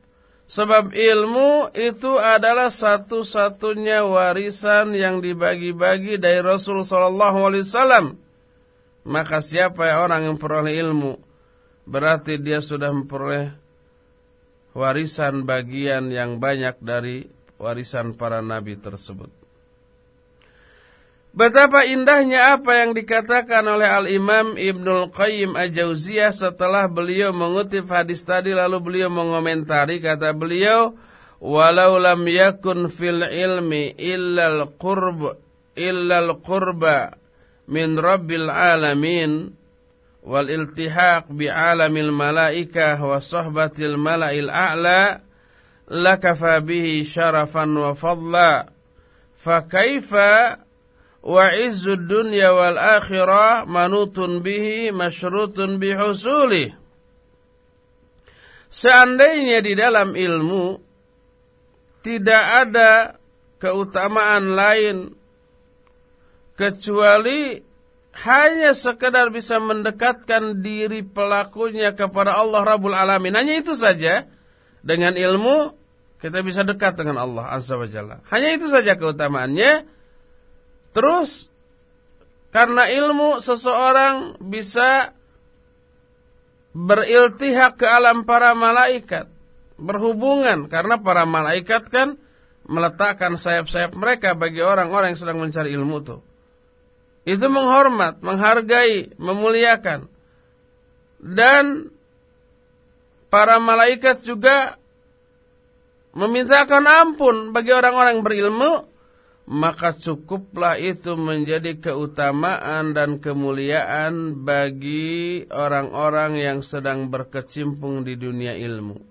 Sebab ilmu itu adalah satu-satunya warisan yang dibagi-bagi dari Rasul Sallallahu Alaihi. Maka siapa orang yang memperoleh ilmu, berarti dia sudah memperoleh warisan bagian yang banyak dari warisan para nabi tersebut. Betapa indahnya apa yang dikatakan oleh Al-Imam Ibnul Qayyim Al-Jauziyah setelah beliau mengutip hadis tadi lalu beliau mengomentari kata beliau walau lam yakun fil ilmi illal qurb illal qurba min rabbil alamin wal iltihaq bi alamil malaikah wa sahbatil malail a'la lakafa bihi syarafan wa fadla fa kaifa wa izzud dunya wal akhirah manutun bihi masyrutun bihusuli. Seandainya di dalam ilmu tidak ada keutamaan lain kecuali hanya sekedar bisa mendekatkan diri pelakunya kepada Allah Rabbul Alamin. Hanya itu saja. Dengan ilmu kita bisa dekat dengan Allah Azza wa Jalla. Hanya itu saja keutamaannya. Terus karena ilmu seseorang bisa beriltihak ke alam para malaikat, berhubungan karena para malaikat kan meletakkan sayap-sayap mereka bagi orang-orang yang sedang mencari ilmu itu. Itu menghormat, menghargai, memuliakan. Dan para malaikat juga memintakan ampun bagi orang-orang berilmu maka cukuplah itu menjadi keutamaan dan kemuliaan bagi orang-orang yang sedang berkecimpung di dunia ilmu.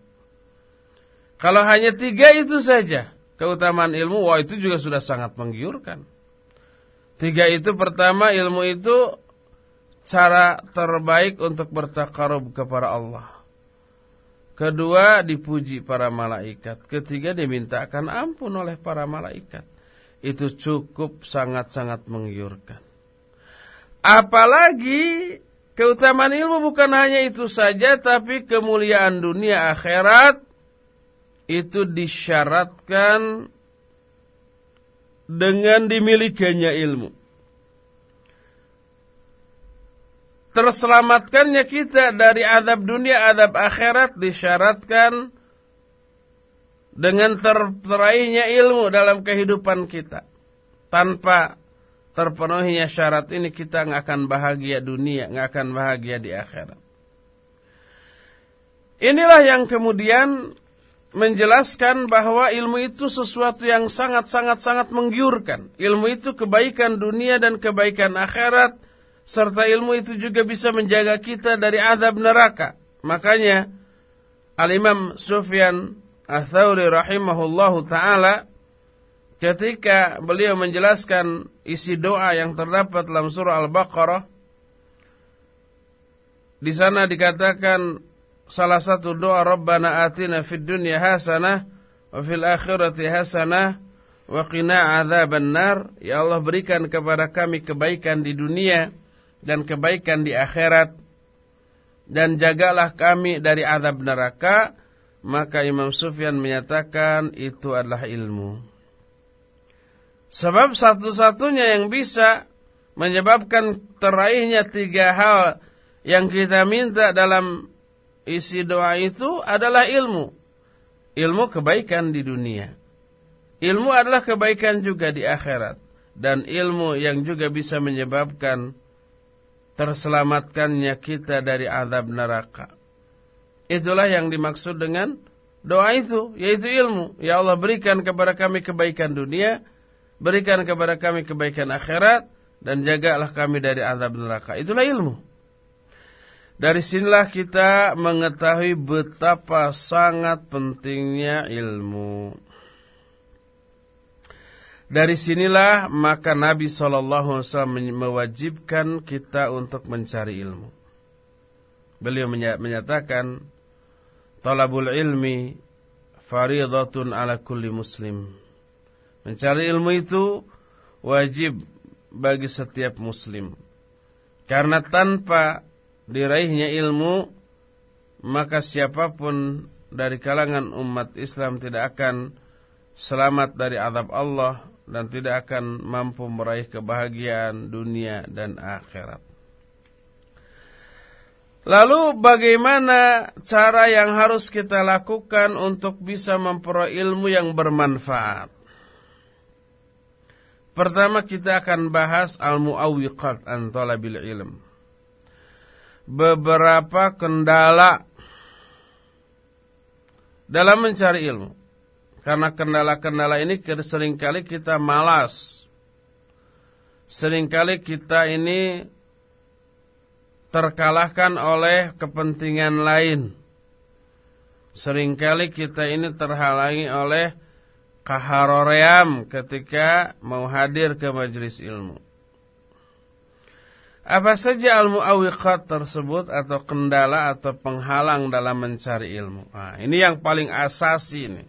Kalau hanya tiga itu saja keutamaan ilmu, wah itu juga sudah sangat menggiurkan. Tiga itu pertama ilmu itu cara terbaik untuk bertakarub kepada Allah. Kedua dipuji para malaikat. Ketiga dimintakan ampun oleh para malaikat itu cukup sangat-sangat menggiurkan. Apalagi keutamaan ilmu bukan hanya itu saja tapi kemuliaan dunia akhirat itu disyaratkan dengan dimilikinya ilmu. Terselamatkannya kita dari azab dunia, azab akhirat disyaratkan dengan terteraihnya ilmu dalam kehidupan kita. Tanpa terpenuhinya syarat ini kita nggak akan bahagia dunia, nggak akan bahagia di akhirat. Inilah yang kemudian menjelaskan bahwa ilmu itu sesuatu yang sangat-sangat-sangat menggiurkan. Ilmu itu kebaikan dunia dan kebaikan akhirat. Serta ilmu itu juga bisa menjaga kita dari azab neraka. Makanya Al-Imam Sufyan Ats-Tsauri rahimahullahu taala ketika beliau menjelaskan isi doa yang terdapat dalam surah Al-Baqarah di sana dikatakan salah satu doa Rabbana atina fid dunya hasanah wa fil akhirati hasanah wa qina adzaban nar. Ya Allah berikan kepada kami kebaikan di dunia dan kebaikan di akhirat. Dan jagalah kami dari azab neraka maka Imam Sufyan menyatakan itu adalah ilmu. Sebab satu-satunya yang bisa menyebabkan teraihnya tiga hal yang kita minta dalam isi doa itu adalah ilmu. Ilmu kebaikan di dunia. Ilmu adalah kebaikan juga di akhirat. Dan ilmu yang juga bisa menyebabkan terselamatkannya kita dari azab neraka. Itulah yang dimaksud dengan doa itu, yaitu ilmu. Ya Allah berikan kepada kami kebaikan dunia, berikan kepada kami kebaikan akhirat, dan jagalah kami dari azab neraka. Itulah ilmu. Dari sinilah kita mengetahui betapa sangat pentingnya ilmu. Dari sinilah maka Nabi SAW mewajibkan kita untuk mencari ilmu. Beliau menyatakan, Talabul ilmi faridatun ala kulli muslim. Mencari ilmu itu wajib bagi setiap muslim. Karena tanpa diraihnya ilmu maka siapa pun dari kalangan umat Islam tidak akan selamat dari azab Allah dan tidak akan mampu meraih kebahagiaan dunia dan akhirat. Lalu bagaimana cara yang harus kita lakukan untuk bisa memperoleh ilmu yang bermanfaat? Pertama kita akan bahas al-mu'awwiqat an talabil ilm beberapa kendala dalam mencari ilmu. Karena kendala-kendala ini sering kali kita malas. Seringkali kita ini terkalahkan oleh kepentingan lain. Seringkali kita ini terhalangi oleh kaharoream ketika mau hadir ke majelis ilmu. Apa saja al-mu'awiqat tersebut atau kendala atau penghalang dalam mencari ilmu. Nah, ini yang paling asasi ini.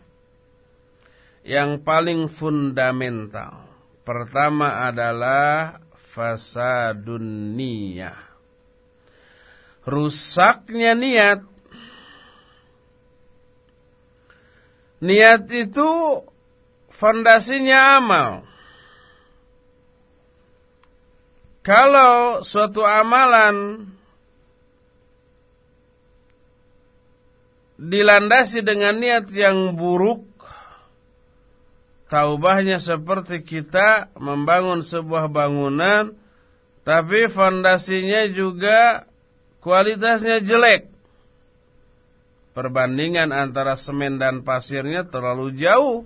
Yang paling fundamental. Pertama adalah fasadun niyah. Rusaknya niat. Niat itu fondasinya amal. Kalau suatu amalan dilandasi dengan niat yang buruk, taubahnya seperti kita membangun sebuah bangunan, tapi fondasinya juga kualitasnya jelek. Perbandingan antara semen dan pasirnya terlalu jauh.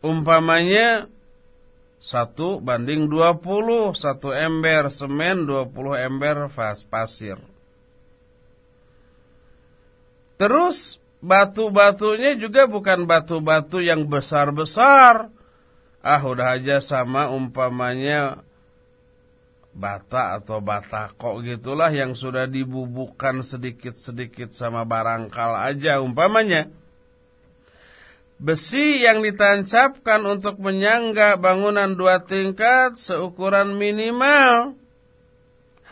Umpamanya satu banding dua puluh Satu ember semen dua puluh ember vas pasir Terus batu-batunya juga bukan batu-batu yang besar-besar Ah udah aja sama umpamanya bata atau batako gitulah yang sudah dibubuhkan sedikit-sedikit sama barangkal aja umpamanya Besi yang ditancapkan untuk menyangga bangunan dua tingkat seukuran minimal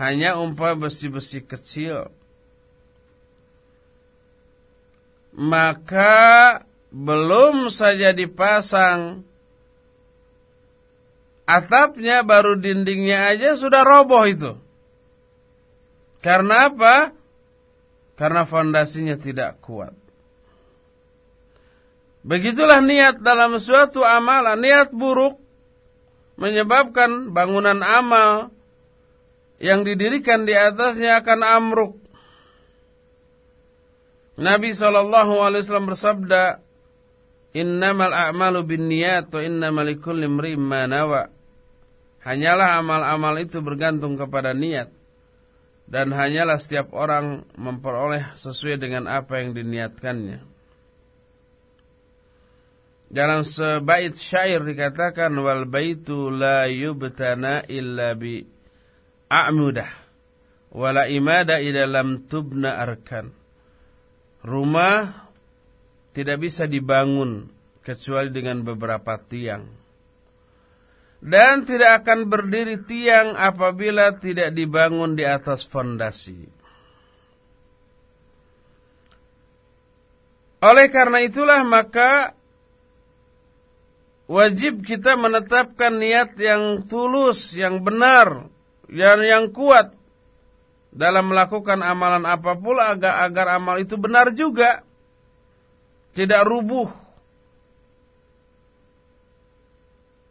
hanya umpah besi-besi kecil. Maka belum saja dipasang atapnya baru dindingnya aja sudah roboh itu. Karena apa? Karena fondasinya tidak kuat. Begitulah niat dalam suatu amalan, niat buruk menyebabkan bangunan amal yang didirikan di atasnya akan amruk. Nabi SAW bersabda, Innamal a'malu bin niyat wa innamal likulli imri'in nawa. Hanyalah amal-amal itu bergantung kepada niat dan hanyalah setiap orang memperoleh sesuai dengan apa yang diniatkannya. Dalam sebait syair dikatakan wal baitu la yubtana illa bi a'mudah wala imada ida lam tubna arkan. Rumah tidak bisa dibangun kecuali dengan beberapa tiang. Dan tidak akan berdiri tiang apabila tidak dibangun di atas fondasi. Oleh karena itulah maka wajib kita menetapkan niat yang tulus, yang benar, dan yang kuat dalam melakukan amalan apa pun agar agar amal itu benar juga, tidak rubuh.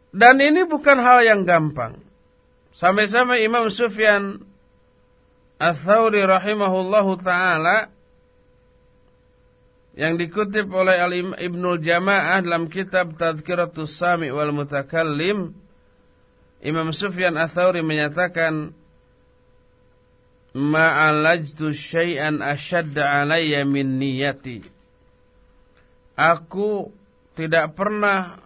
Dan ini bukan hal yang gampang. Sampai-sampai Imam Sufyan Ats-Tsauri rahimahullahu taala yang dikutip oleh Al Ibnul Jamaah dalam kitab Tadhkiratus Sami wal Mutakallim Imam Sufyan Ats-Tsauri menyatakan ma'alajtu syai'an ashadda alayya min niyati. Aku tidak pernah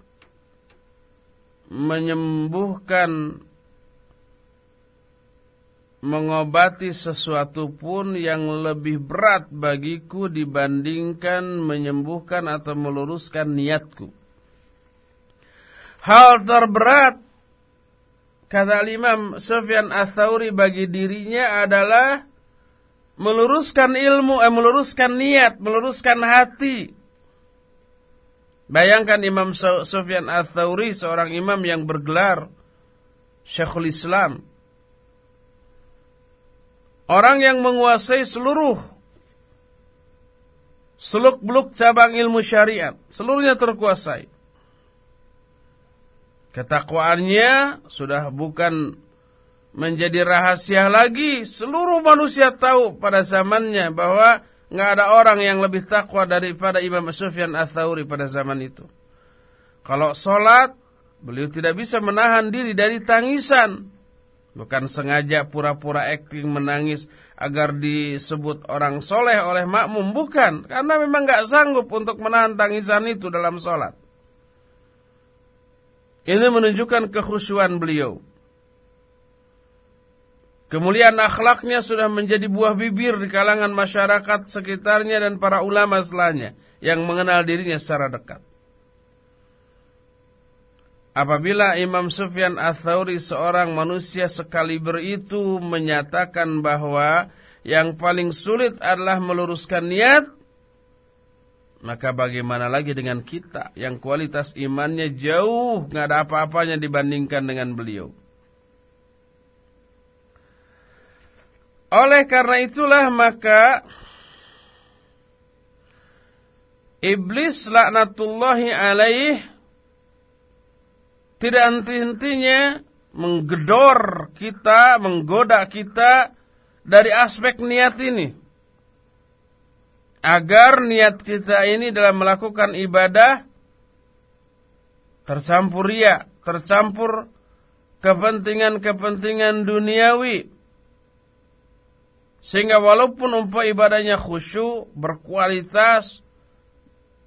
menyembuhkan mengobati sesuatu pun yang lebih berat bagiku dibandingkan menyembuhkan atau meluruskan niatku. Hal terberat kata Imam Sufyan Ats-Tsauri bagi dirinya adalah meluruskan ilmu, eh, meluruskan niat, meluruskan hati. Bayangkan Imam Sufyan Ats-Tsauri seorang imam yang bergelar Syekhul Islam Orang yang menguasai seluruh seluk-beluk cabang ilmu syariat, seluruhnya terkuasai. Ketakwaannya sudah bukan menjadi rahasia lagi. Seluruh manusia tahu pada zamannya bahwa nggak ada orang yang lebih takwa daripada Imam Sufyan Ats-Tsauri pada zaman itu. Kalau sholat, beliau tidak bisa menahan diri dari tangisan. Bukan sengaja pura-pura acting menangis agar disebut orang soleh oleh makmum. Bukan. Karena memang gak sanggup untuk menahan tangisan itu dalam sholat. Ini menunjukkan kekhusyuan beliau. Kemuliaan akhlaknya sudah menjadi buah bibir di kalangan masyarakat sekitarnya dan para ulama setelahnya yang mengenal dirinya secara dekat. Apabila Imam Sufyan Ats-Tsauri seorang manusia sekali beritu menyatakan bahwa yang paling sulit adalah meluruskan niat, maka bagaimana lagi dengan kita yang kualitas imannya jauh nggak ada apa-apanya dibandingkan dengan beliau. Oleh karena itulah maka Iblis laknatullahi alaih tidak henti-hentinya menggedor kita, menggoda kita dari aspek niat ini. Agar niat kita ini dalam melakukan ibadah tercampur ria, tercampur kepentingan-kepentingan duniawi. Sehingga walaupun umpah ibadahnya khusyuk, berkualitas,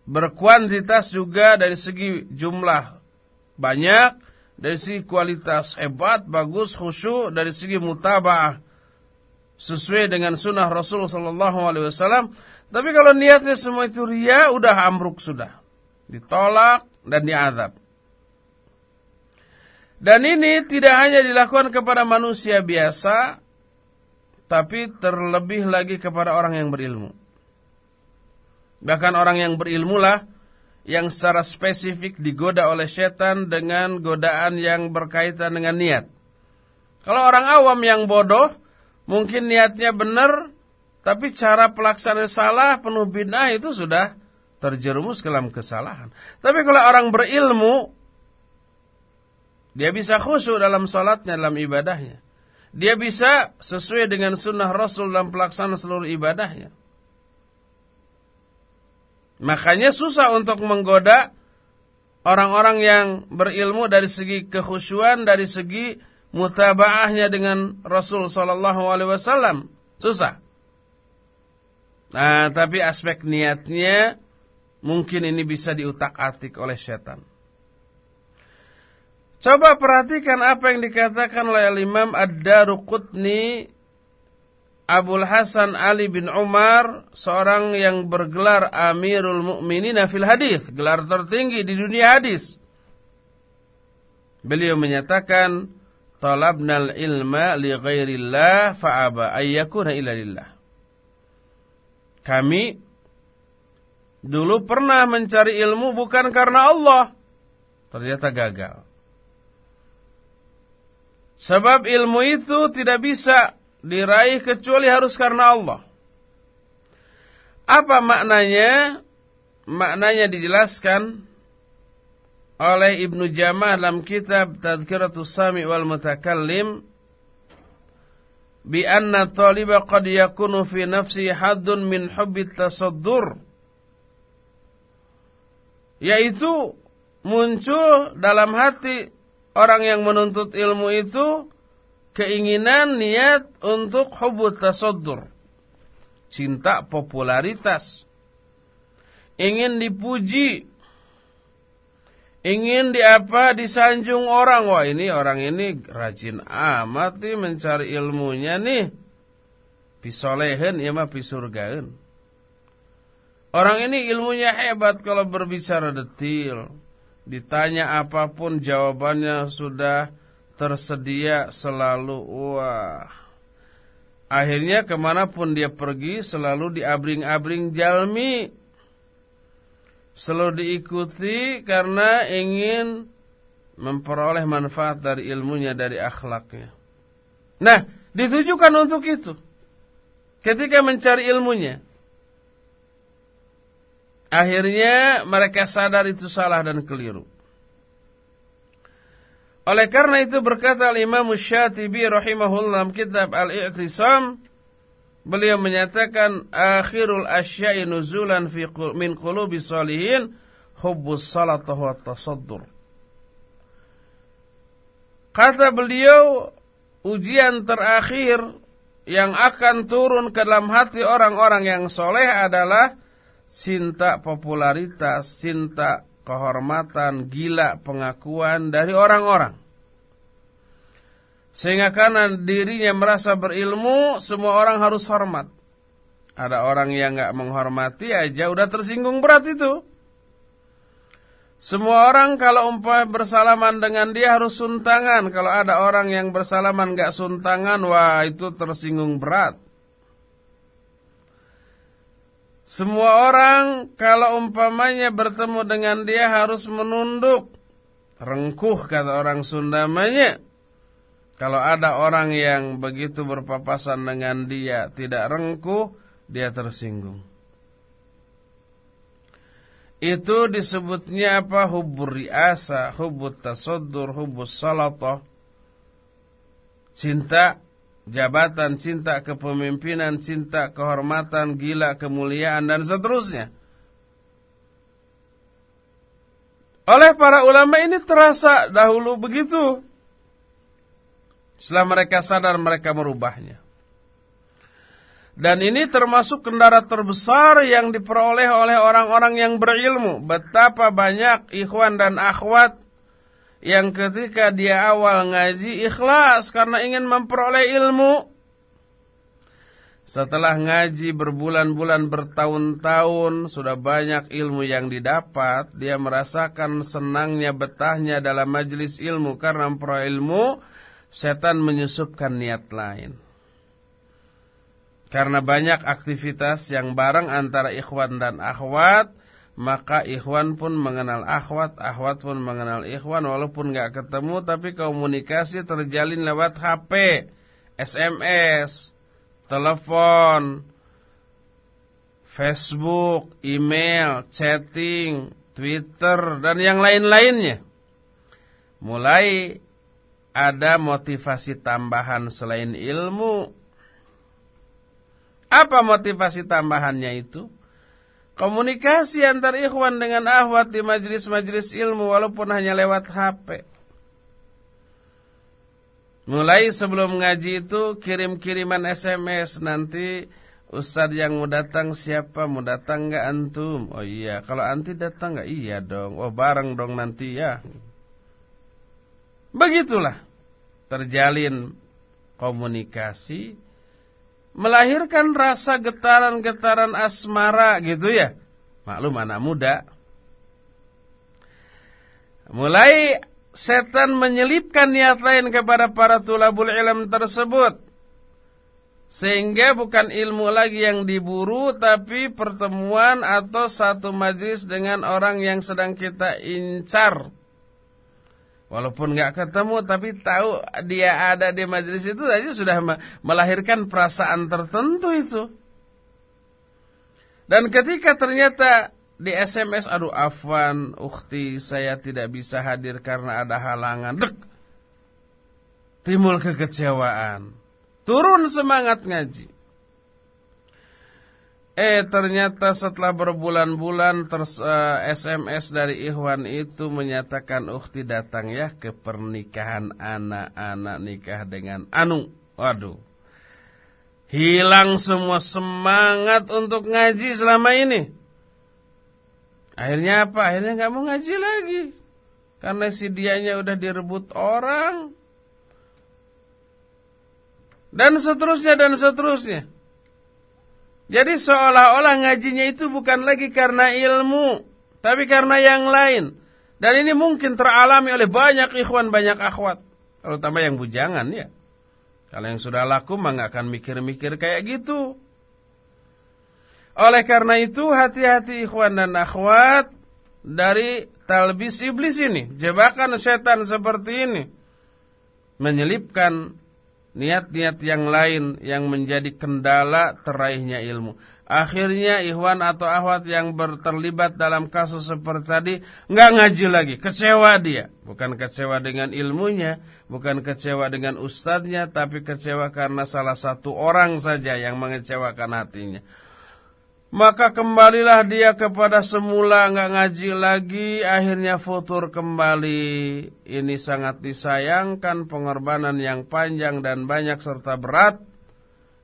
berkuantitas juga dari segi jumlah banyak dari segi kualitas hebat, bagus, khusyuk dari segi mutabah sesuai dengan sunnah Rasul Sallallahu Alaihi Wasallam. Tapi kalau niatnya semua itu ria, udah amruk sudah, ditolak dan diadab. Dan ini tidak hanya dilakukan kepada manusia biasa, tapi terlebih lagi kepada orang yang berilmu. Bahkan orang yang berilmu lah yang secara spesifik digoda oleh setan dengan godaan yang berkaitan dengan niat. Kalau orang awam yang bodoh, mungkin niatnya benar, tapi cara pelaksanaan salah, penuh bid'ah itu sudah terjerumus ke dalam kesalahan. Tapi kalau orang berilmu, dia bisa khusyuk dalam salatnya, dalam ibadahnya. Dia bisa sesuai dengan sunnah Rasul dalam pelaksanaan seluruh ibadahnya. Makanya susah untuk menggoda orang-orang yang berilmu dari segi kekhusyuan, dari segi mutabaahnya dengan Rasul sallallahu alaihi wasallam. Susah. Nah, tapi aspek niatnya mungkin ini bisa diutak-atik oleh setan. Coba perhatikan apa yang dikatakan oleh Imam Ad-Daruqutni Abul Hasan Ali bin Umar seorang yang bergelar Amirul Mukminin fil hadis, gelar tertinggi di dunia hadis. Beliau menyatakan, "Talabnal ilma li ghairillah fa'aba ayyakuna illa lillah." Kami dulu pernah mencari ilmu bukan karena Allah, ternyata gagal. Sebab ilmu itu tidak bisa diraih kecuali harus karena Allah. Apa maknanya? Maknanya dijelaskan oleh Ibnu Jamah dalam kitab Tadhkiratus Sami wal Mutakallim bi anna taliba qad yakunu fi nafsi haddun min hubbi tasaddur yaitu muncul dalam hati orang yang menuntut ilmu itu keinginan niat untuk hubut tasodur. Cinta popularitas. Ingin dipuji. Ingin diapa disanjung orang. Wah ini orang ini rajin amat nih mencari ilmunya nih. Pisolehen ya mah pisurgaen. Orang ini ilmunya hebat kalau berbicara detil. Ditanya apa pun jawabannya sudah tersedia selalu. Wah. Akhirnya ke mana pun dia pergi selalu diabring-abring jalmi. Selalu diikuti karena ingin memperoleh manfaat dari ilmunya, dari akhlaknya. Nah, ditujukan untuk itu. Ketika mencari ilmunya. Akhirnya mereka sadar itu salah dan keliru. Oleh karena itu berkata Imam Syatibi rahimahullah kitab Al-I'tisam beliau menyatakan akhirul asya'i nuzulan fi min qulubi salihin hubbus salatah wa tasaddur. Kata beliau ujian terakhir yang akan turun ke dalam hati orang-orang yang soleh adalah cinta popularitas, cinta kehormatan, gila pengakuan dari orang-orang. Sehingga karena dirinya merasa berilmu, semua orang harus hormat. Ada orang yang nggak menghormati aja udah tersinggung berat itu. Semua orang kalau umpah bersalaman dengan dia harus suntangan. Kalau ada orang yang bersalaman nggak suntangan, wah itu tersinggung berat. Semua orang kalau umpamanya bertemu dengan dia harus menunduk. Rengkuh kata orang Sundamanya. Kalau ada orang yang begitu berpapasan dengan dia tidak rengkuh, dia tersinggung. Itu disebutnya apa? Hubur riasa, hubut tasoddur, hubus salatah. Cinta jabatan, cinta kepemimpinan, cinta kehormatan, gila kemuliaan dan seterusnya. Oleh para ulama ini terasa dahulu begitu. Setelah mereka sadar mereka merubahnya. Dan ini termasuk kendara terbesar yang diperoleh oleh orang-orang yang berilmu. Betapa banyak ikhwan dan akhwat yang ketika dia awal ngaji ikhlas karena ingin memperoleh ilmu. Setelah ngaji berbulan-bulan bertahun-tahun sudah banyak ilmu yang didapat, dia merasakan senangnya betahnya dalam majelis ilmu karena memperoleh ilmu, setan menyusupkan niat lain. Karena banyak aktivitas yang bareng antara ikhwan dan akhwat, maka ikhwan pun mengenal akhwat, akhwat pun mengenal ikhwan walaupun nggak ketemu tapi komunikasi terjalin lewat HP, SMS, telepon, Facebook, email, chatting, Twitter dan yang lain-lainnya. Mulai ada motivasi tambahan selain ilmu. Apa motivasi tambahannya itu? Komunikasi antar ikhwan dengan ahwat di majlis-majlis ilmu walaupun hanya lewat HP. Mulai sebelum ngaji itu kirim-kiriman SMS nanti Ustaz yang mau datang siapa? Mau datang nggak antum? Oh iya, kalau anti datang nggak? Iya dong. Oh bareng dong nanti ya. Begitulah terjalin komunikasi melahirkan rasa getaran-getaran asmara gitu ya. Maklum anak muda. Mulai setan menyelipkan niat lain kepada para tulabul ilm tersebut. Sehingga bukan ilmu lagi yang diburu tapi pertemuan atau satu majlis dengan orang yang sedang kita incar. Walaupun nggak ketemu tapi tahu dia ada di majelis itu saja sudah melahirkan perasaan tertentu itu. Dan ketika ternyata di SMS aduh afwan ukhti saya tidak bisa hadir karena ada halangan. Dek. Timbul kekecewaan. Turun semangat ngaji. Eh ternyata setelah berbulan-bulan uh, eh, SMS dari Ikhwan itu menyatakan ukti datang ya ke pernikahan anak-anak nikah dengan Anu. Waduh. Hilang semua semangat untuk ngaji selama ini. Akhirnya apa? Akhirnya nggak mau ngaji lagi. Karena si dianya udah direbut orang. Dan seterusnya dan seterusnya. Jadi seolah-olah ngajinya itu bukan lagi karena ilmu, tapi karena yang lain. Dan ini mungkin teralami oleh banyak ikhwan, banyak akhwat. Terutama yang bujangan ya. Kalau yang sudah laku mah akan mikir-mikir kayak gitu. Oleh karena itu hati-hati ikhwan dan akhwat dari talbis iblis ini. Jebakan setan seperti ini. Menyelipkan niat-niat yang lain yang menjadi kendala teraihnya ilmu. Akhirnya ikhwan atau ahwat yang terlibat dalam kasus seperti tadi nggak ngaji lagi, kecewa dia. Bukan kecewa dengan ilmunya, bukan kecewa dengan ustadznya, tapi kecewa karena salah satu orang saja yang mengecewakan hatinya. Maka kembalilah dia kepada semula nggak ngaji lagi Akhirnya futur kembali. Ini sangat disayangkan Pengorbanan yang panjang dan banyak serta berat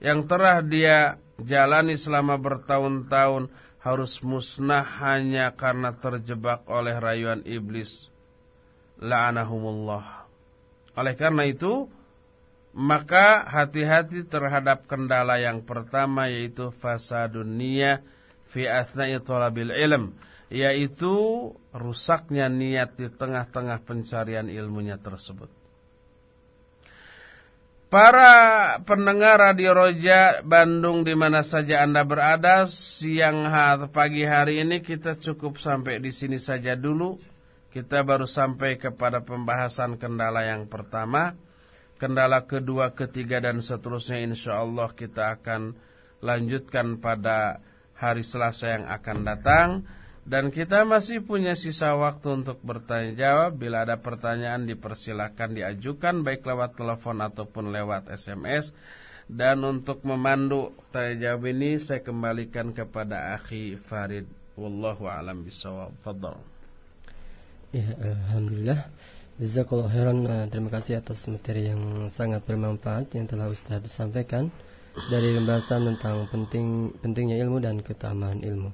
Yang telah dia jalani selama bertahun-tahun Harus musnah hanya karena terjebak oleh rayuan iblis. La'anahumullah. Oleh karena itu maka hati-hati terhadap kendala yang pertama yaitu fasa dunia fi asna'i talabil ilm yaitu rusaknya niat di tengah-tengah pencarian ilmunya tersebut. Para pendengar Radio Roja Bandung di mana saja Anda berada, siang hari, pagi hari ini kita cukup sampai di sini saja dulu. Kita baru sampai kepada pembahasan kendala yang pertama kendala kedua, ketiga dan seterusnya insya Allah kita akan lanjutkan pada hari Selasa yang akan datang. Dan kita masih punya sisa waktu untuk bertanya jawab. Bila ada pertanyaan dipersilakan diajukan baik lewat telepon ataupun lewat SMS dan untuk memandu tanya jawab ini saya kembalikan kepada akhi Farid. Wallahu alam bisawab fadhal ya alhamdulillah Jazakallah khairan. Eh, terima kasih atas materi yang sangat bermanfaat yang telah Ustaz sampaikan dari pembahasan tentang penting pentingnya ilmu dan keutamaan ilmu.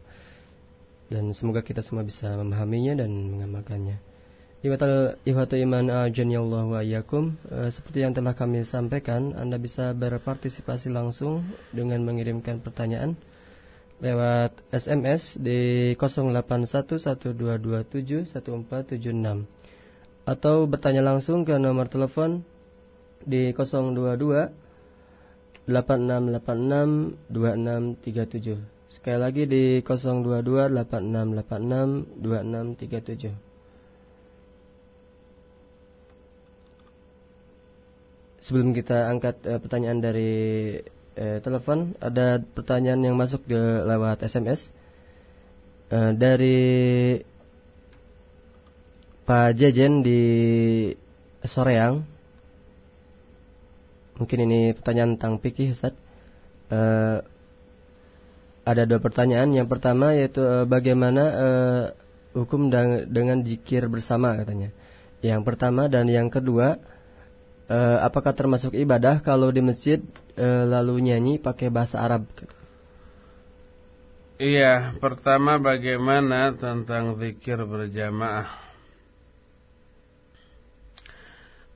Dan semoga kita semua bisa memahaminya dan mengamalkannya. Ihwatu iman Allah wa iyakum eh, Seperti yang telah kami sampaikan Anda bisa berpartisipasi langsung Dengan mengirimkan pertanyaan Lewat SMS di 0811227146 atau bertanya langsung ke nomor telepon di 022 8686 2637. Sekali lagi di 022 8686 2637. Sebelum kita angkat e, pertanyaan dari e, telepon, ada pertanyaan yang masuk ke lewat SMS e, dari Pak Jejen di Soreang. Mungkin ini pertanyaan tentang pikir Ustaz. Uh, Ada dua pertanyaan. Yang pertama yaitu uh, bagaimana uh, hukum dengan jikir bersama katanya. Yang pertama dan yang kedua uh, Apakah termasuk ibadah kalau di masjid uh, lalu nyanyi pakai bahasa Arab? Iya, pertama bagaimana tentang zikir berjamaah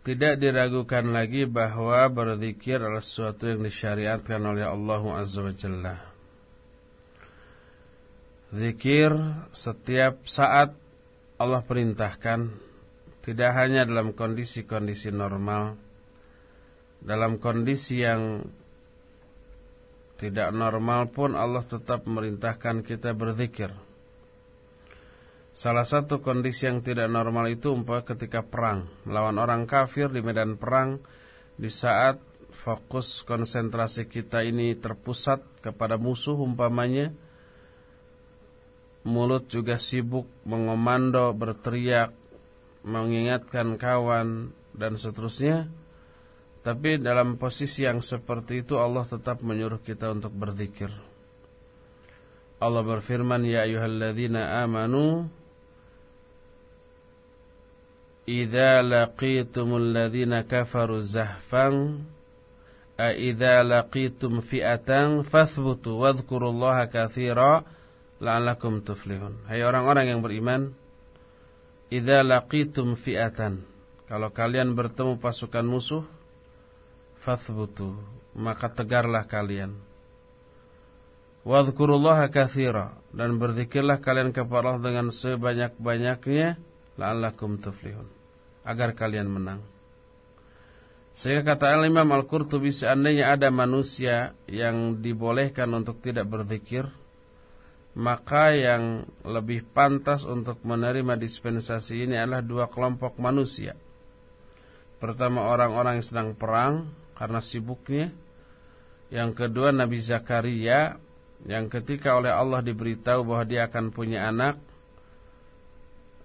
Tidak diragukan lagi bahwa berzikir adalah sesuatu yang disyariatkan oleh Allah Azza wa Jalla. Zikir setiap saat Allah perintahkan tidak hanya dalam kondisi-kondisi normal, dalam kondisi yang tidak normal pun Allah tetap memerintahkan kita berzikir. Salah satu kondisi yang tidak normal itu umpama ketika perang. Melawan orang kafir di medan perang di saat fokus konsentrasi kita ini terpusat kepada musuh umpamanya mulut juga sibuk mengomando berteriak mengingatkan kawan dan seterusnya. Tapi dalam posisi yang seperti itu Allah tetap menyuruh kita untuk berzikir. Allah berfirman ya ayyuhalladzina amanu idza laqitumul ladzina kafaru zahfan a idza laqitum fi'atan fathbutu wadhkurullaha katsira la'allakum tuflihun. Hai orang-orang yang beriman idza laqitum fi'atan. Kalau kalian bertemu pasukan musuh fathbutu maka tegarlah kalian. Wadhkurullaha kathira dan berzikirlah kalian kepada Allah dengan sebanyak-banyaknya la'allakum tuflihun agar kalian menang. Sehingga kata Imam Al-Qurtubi seandainya ada manusia yang dibolehkan untuk tidak berzikir, maka yang lebih pantas untuk menerima dispensasi ini adalah dua kelompok manusia. Pertama orang-orang yang sedang perang karena sibuknya. Yang kedua Nabi Zakaria yang ketika oleh Allah diberitahu bahwa dia akan punya anak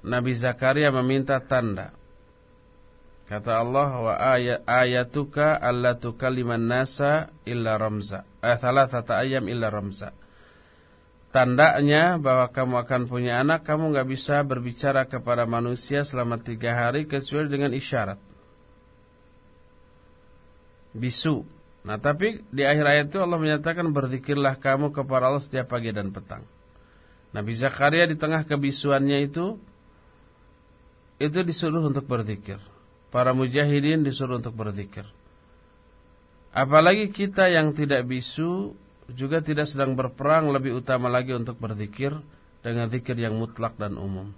Nabi Zakaria meminta tanda. Kata Allah wa ayatuka alla tukalliman nasa illa ramza eh thalathata ayam illa ramza. Tandanya bahwa kamu akan punya anak kamu nggak bisa berbicara kepada manusia selama tiga hari kecuali dengan isyarat. Bisu. Nah tapi di akhir ayat itu Allah menyatakan berzikirlah kamu kepada Allah setiap pagi dan petang. Nabi Zakaria di tengah kebisuannya itu itu disuruh untuk berzikir. Para mujahidin disuruh untuk berzikir. Apalagi kita yang tidak bisu juga tidak sedang berperang lebih utama lagi untuk berzikir dengan zikir yang mutlak dan umum.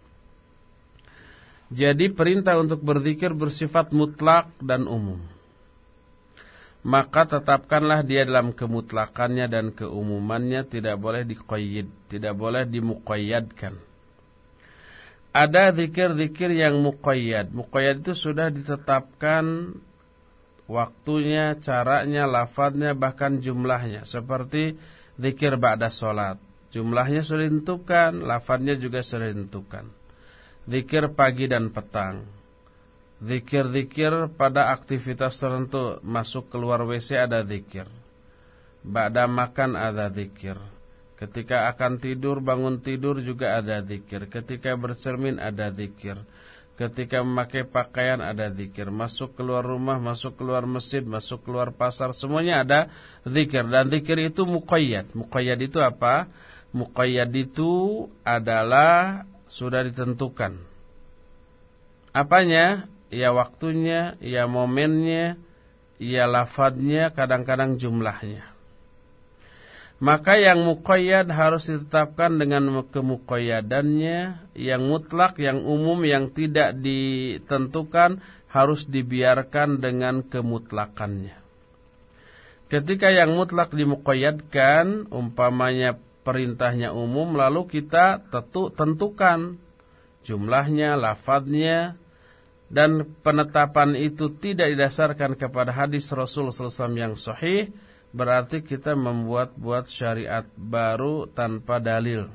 Jadi perintah untuk berzikir bersifat mutlak dan umum maka tetapkanlah dia dalam kemutlakannya dan keumumannya tidak boleh dikoyid, tidak boleh dimukoyadkan. Ada zikir-zikir yang mukoyad. Mukoyad itu sudah ditetapkan waktunya, caranya, lafadznya, bahkan jumlahnya. Seperti zikir ba'da sholat. Jumlahnya sudah ditentukan, lafadznya juga sudah ditentukan. Zikir pagi dan petang Zikir-zikir pada aktivitas tertentu Masuk keluar WC ada zikir Ba'da makan ada zikir Ketika akan tidur, bangun tidur juga ada zikir Ketika bercermin ada zikir Ketika memakai pakaian ada zikir Masuk keluar rumah, masuk keluar masjid, masuk keluar pasar Semuanya ada zikir Dan zikir itu muqayyad Muqayyad itu apa? Muqayyad itu adalah sudah ditentukan Apanya? ya waktunya, ya momennya, ya lafadnya, kadang-kadang jumlahnya. Maka yang muqayyad harus ditetapkan dengan kemuqayyadannya, yang mutlak, yang umum, yang tidak ditentukan harus dibiarkan dengan kemutlakannya. Ketika yang mutlak dimuqayyadkan, umpamanya perintahnya umum, lalu kita tentukan jumlahnya, lafadnya, dan penetapan itu tidak didasarkan kepada hadis Rasul SAW yang sahih, berarti kita membuat-buat syariat baru tanpa dalil.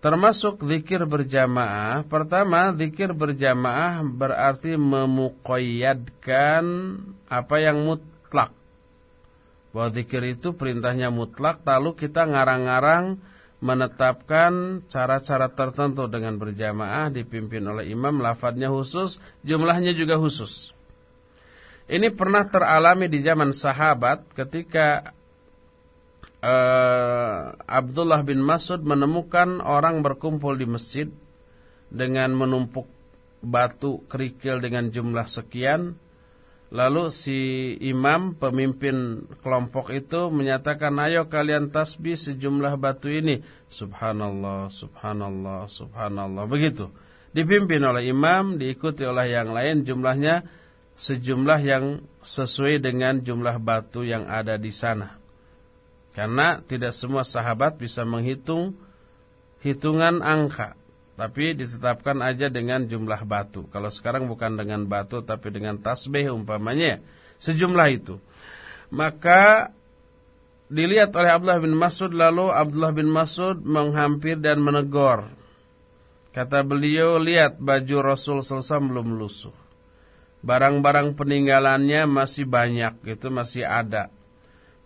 Termasuk zikir berjamaah. Pertama, zikir berjamaah berarti memukoyadkan apa yang mutlak. Bahwa zikir itu perintahnya mutlak, lalu kita ngarang-ngarang menetapkan cara-cara tertentu dengan berjamaah dipimpin oleh imam, lafadznya khusus, jumlahnya juga khusus. Ini pernah teralami di zaman sahabat ketika uh, Abdullah bin Mas'ud menemukan orang berkumpul di masjid dengan menumpuk batu kerikil dengan jumlah sekian Lalu si imam pemimpin kelompok itu menyatakan ayo kalian tasbih sejumlah batu ini. Subhanallah, subhanallah, subhanallah. Begitu. Dipimpin oleh imam, diikuti oleh yang lain jumlahnya sejumlah yang sesuai dengan jumlah batu yang ada di sana. Karena tidak semua sahabat bisa menghitung hitungan angka. Tapi ditetapkan aja dengan jumlah batu. Kalau sekarang bukan dengan batu tapi dengan tasbih umpamanya. Sejumlah itu. Maka dilihat oleh Abdullah bin Mas'ud lalu Abdullah bin Mas'ud menghampir dan menegur. Kata beliau, lihat baju Rasul selesai belum lusuh. Barang-barang peninggalannya masih banyak, itu masih ada.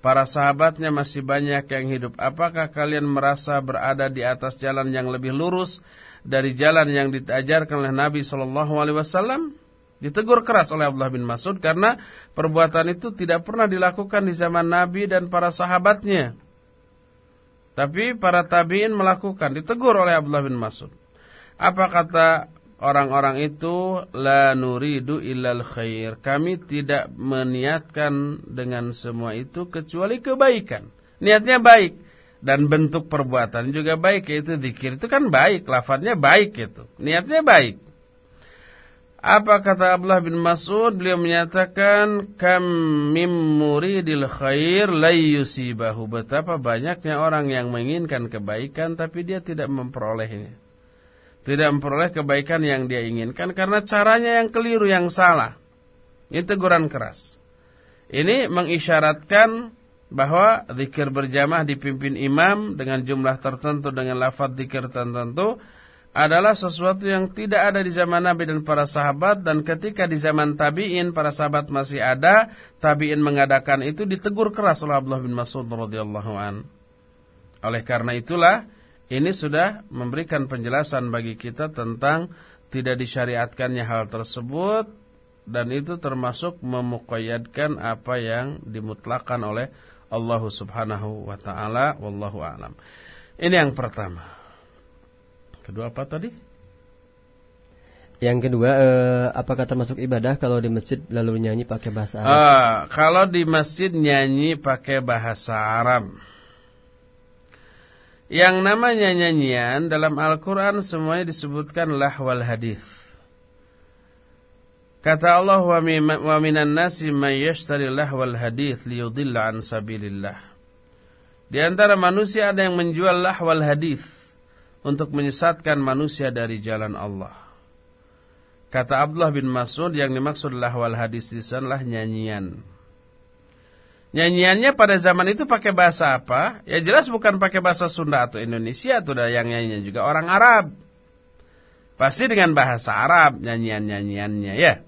Para sahabatnya masih banyak yang hidup. Apakah kalian merasa berada di atas jalan yang lebih lurus dari jalan yang diajarkan oleh Nabi Shallallahu Alaihi Wasallam? Ditegur keras oleh Abdullah bin Mas'ud karena perbuatan itu tidak pernah dilakukan di zaman Nabi dan para sahabatnya. Tapi para tabi'in melakukan, ditegur oleh Abdullah bin Mas'ud. Apa kata orang-orang itu? La nuridu illal khair. Kami tidak meniatkan dengan semua itu kecuali kebaikan. Niatnya baik. Dan bentuk perbuatan juga baik, yaitu zikir. Itu kan baik, lafadznya baik itu. Niatnya baik. Apa kata Abdullah bin Mas'ud? Beliau menyatakan kam mim muridil khair la yusibahu. Betapa banyaknya orang yang menginginkan kebaikan tapi dia tidak memperolehnya. Tidak memperoleh kebaikan yang dia inginkan karena caranya yang keliru, yang salah. Ini teguran keras. Ini mengisyaratkan bahwa zikir berjamaah dipimpin imam dengan jumlah tertentu dengan lafaz zikir tertentu adalah sesuatu yang tidak ada di zaman Nabi dan para sahabat dan ketika di zaman tabi'in para sahabat masih ada, tabi'in mengadakan itu ditegur keras oleh Abdullah bin Mas'ud radhiyallahu an. Oleh karena itulah ini sudah memberikan penjelasan bagi kita tentang tidak disyariatkannya hal tersebut dan itu termasuk memuqayyadkan apa yang dimutlakan oleh Allah Subhanahu wa taala wallahu alam. Ini yang pertama. Kedua apa tadi? Yang kedua, eh, apakah termasuk ibadah kalau di masjid lalu nyanyi pakai bahasa Arab? Uh, kalau di masjid nyanyi pakai bahasa Arab. Yang namanya nyanyian dalam Al-Quran semuanya disebutkan lahwal hadis. Kata Allah wa minan nasi man yashtari lahwal hadis liyudilla an sabilillah. Di antara manusia ada yang menjual lahwal hadis untuk menyesatkan manusia dari jalan Allah. Kata Abdullah bin Mas'ud yang dimaksud lahwal hadis di sanalah nyanyian. Nyanyiannya pada zaman itu pakai bahasa apa? Ya jelas bukan pakai bahasa Sunda atau Indonesia atau yang nyanyian juga orang Arab. Pasti dengan bahasa Arab nyanyian-nyanyiannya ya.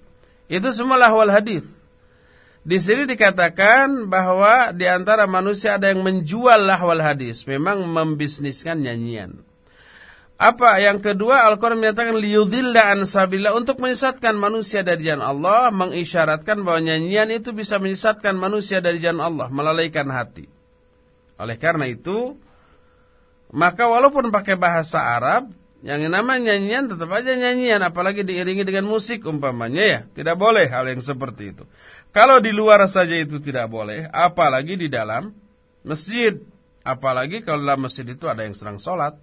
Itu semua lahwal hadis. Di sini dikatakan bahwa di antara manusia ada yang menjual lahwal hadis, memang membisniskan nyanyian. Apa? Yang kedua Al-Quran menyatakan liyudhilla an untuk menyesatkan manusia dari jalan Allah, mengisyaratkan bahwa nyanyian itu bisa menyesatkan manusia dari jalan Allah, melalaikan hati. Oleh karena itu, maka walaupun pakai bahasa Arab, yang namanya nyanyian tetap aja nyanyian, apalagi diiringi dengan musik umpamanya ya, tidak boleh hal yang seperti itu. Kalau di luar saja itu tidak boleh, apalagi di dalam masjid, apalagi kalau dalam masjid itu ada yang sedang sholat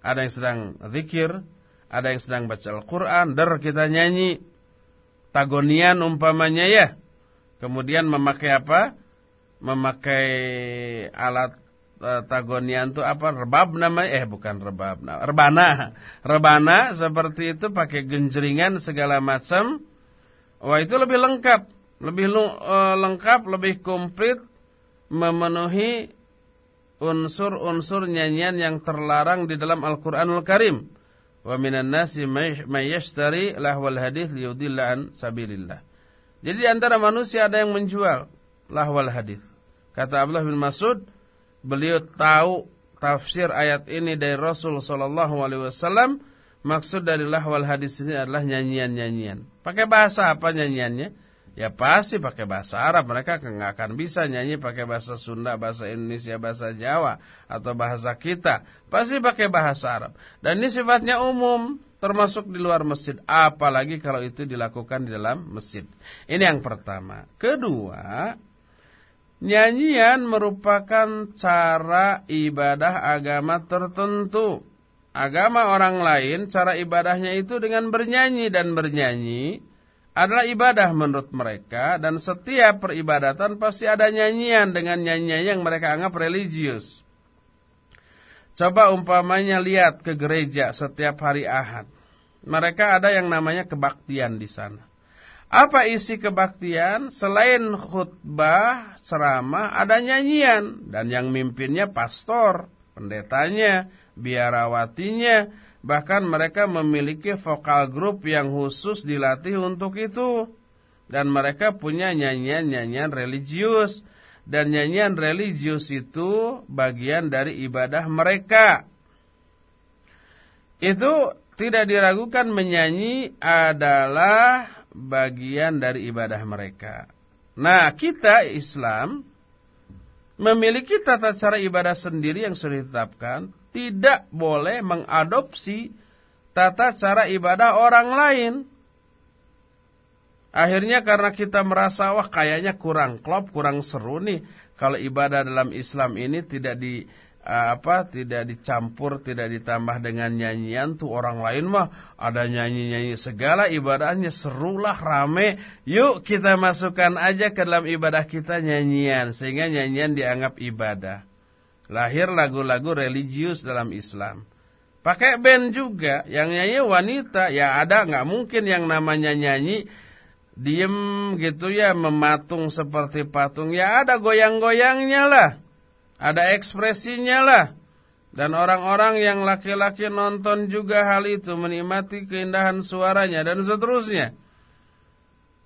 ada yang sedang zikir, ada yang sedang baca Al-Quran, der kita nyanyi, tagonian umpamanya ya. Kemudian memakai apa? Memakai alat uh, tagonian itu apa? Rebab namanya? Eh bukan rebab, rebana. Rebana seperti itu pakai genjeringan segala macam. Wah itu lebih lengkap, lebih uh, lengkap, lebih komplit memenuhi unsur-unsur nyanyian yang terlarang di dalam Al-Qur'anul Karim. Wa minan nasi may yashtari lahwal hadis liyudilla an sabilillah. Jadi di antara manusia ada yang menjual lahwal hadis. Kata Abdullah bin Mas'ud, beliau tahu tafsir ayat ini dari Rasul sallallahu alaihi wasallam. Maksud dari lahwal hadis ini adalah nyanyian-nyanyian. Pakai bahasa apa nyanyiannya? Ya pasti pakai bahasa Arab. Mereka nggak akan bisa nyanyi pakai bahasa Sunda Bahasa Indonesia, bahasa Jawa Atau bahasa kita. Pasti pakai bahasa Arab. Dan ini sifatnya umum Termasuk di luar masjid. Apalagi kalau itu dilakukan di dalam masjid. Ini yang pertama. Kedua Nyanyian merupakan cara ibadah agama tertentu. Agama orang lain Cara ibadahnya itu dengan bernyanyi Dan bernyanyi adalah ibadah menurut mereka dan setiap peribadatan pasti ada nyanyian dengan nyanyian yang mereka anggap religius. Coba umpamanya lihat ke gereja setiap hari Ahad. Mereka ada yang namanya kebaktian di sana. Apa isi kebaktian? Selain khutbah, ceramah, ada nyanyian dan yang mimpinnya pastor, pendetanya, biarawatinya, Bahkan mereka memiliki vokal grup yang khusus dilatih untuk itu. Dan mereka punya nyanyian-nyanyian religius. dan nyanyian religius itu bagian dari ibadah mereka. Itu tidak diragukan menyanyi adalah bagian dari ibadah mereka. Nah, kita Islam memiliki tata cara ibadah sendiri yang sudah ditetapkan, tidak boleh mengadopsi tata cara ibadah orang lain. Akhirnya karena kita merasa wah kayaknya kurang klop, kurang seru nih kalau ibadah dalam Islam ini tidak di apa tidak dicampur, tidak ditambah dengan nyanyian tuh orang lain mah ada nyanyi-nyanyi segala ibadahnya serulah rame. Yuk kita masukkan aja ke dalam ibadah kita nyanyian sehingga nyanyian dianggap ibadah. Lahir lagu-lagu religius dalam Islam. Pakai band juga. Yang nyanyi wanita. Ya ada nggak mungkin yang namanya nyanyi diem gitu ya mematung seperti patung. Ya ada goyang-goyangnya lah. Ada ekspresinya lah. Dan orang-orang yang laki-laki nonton juga hal itu menikmati keindahan suaranya dan seterusnya.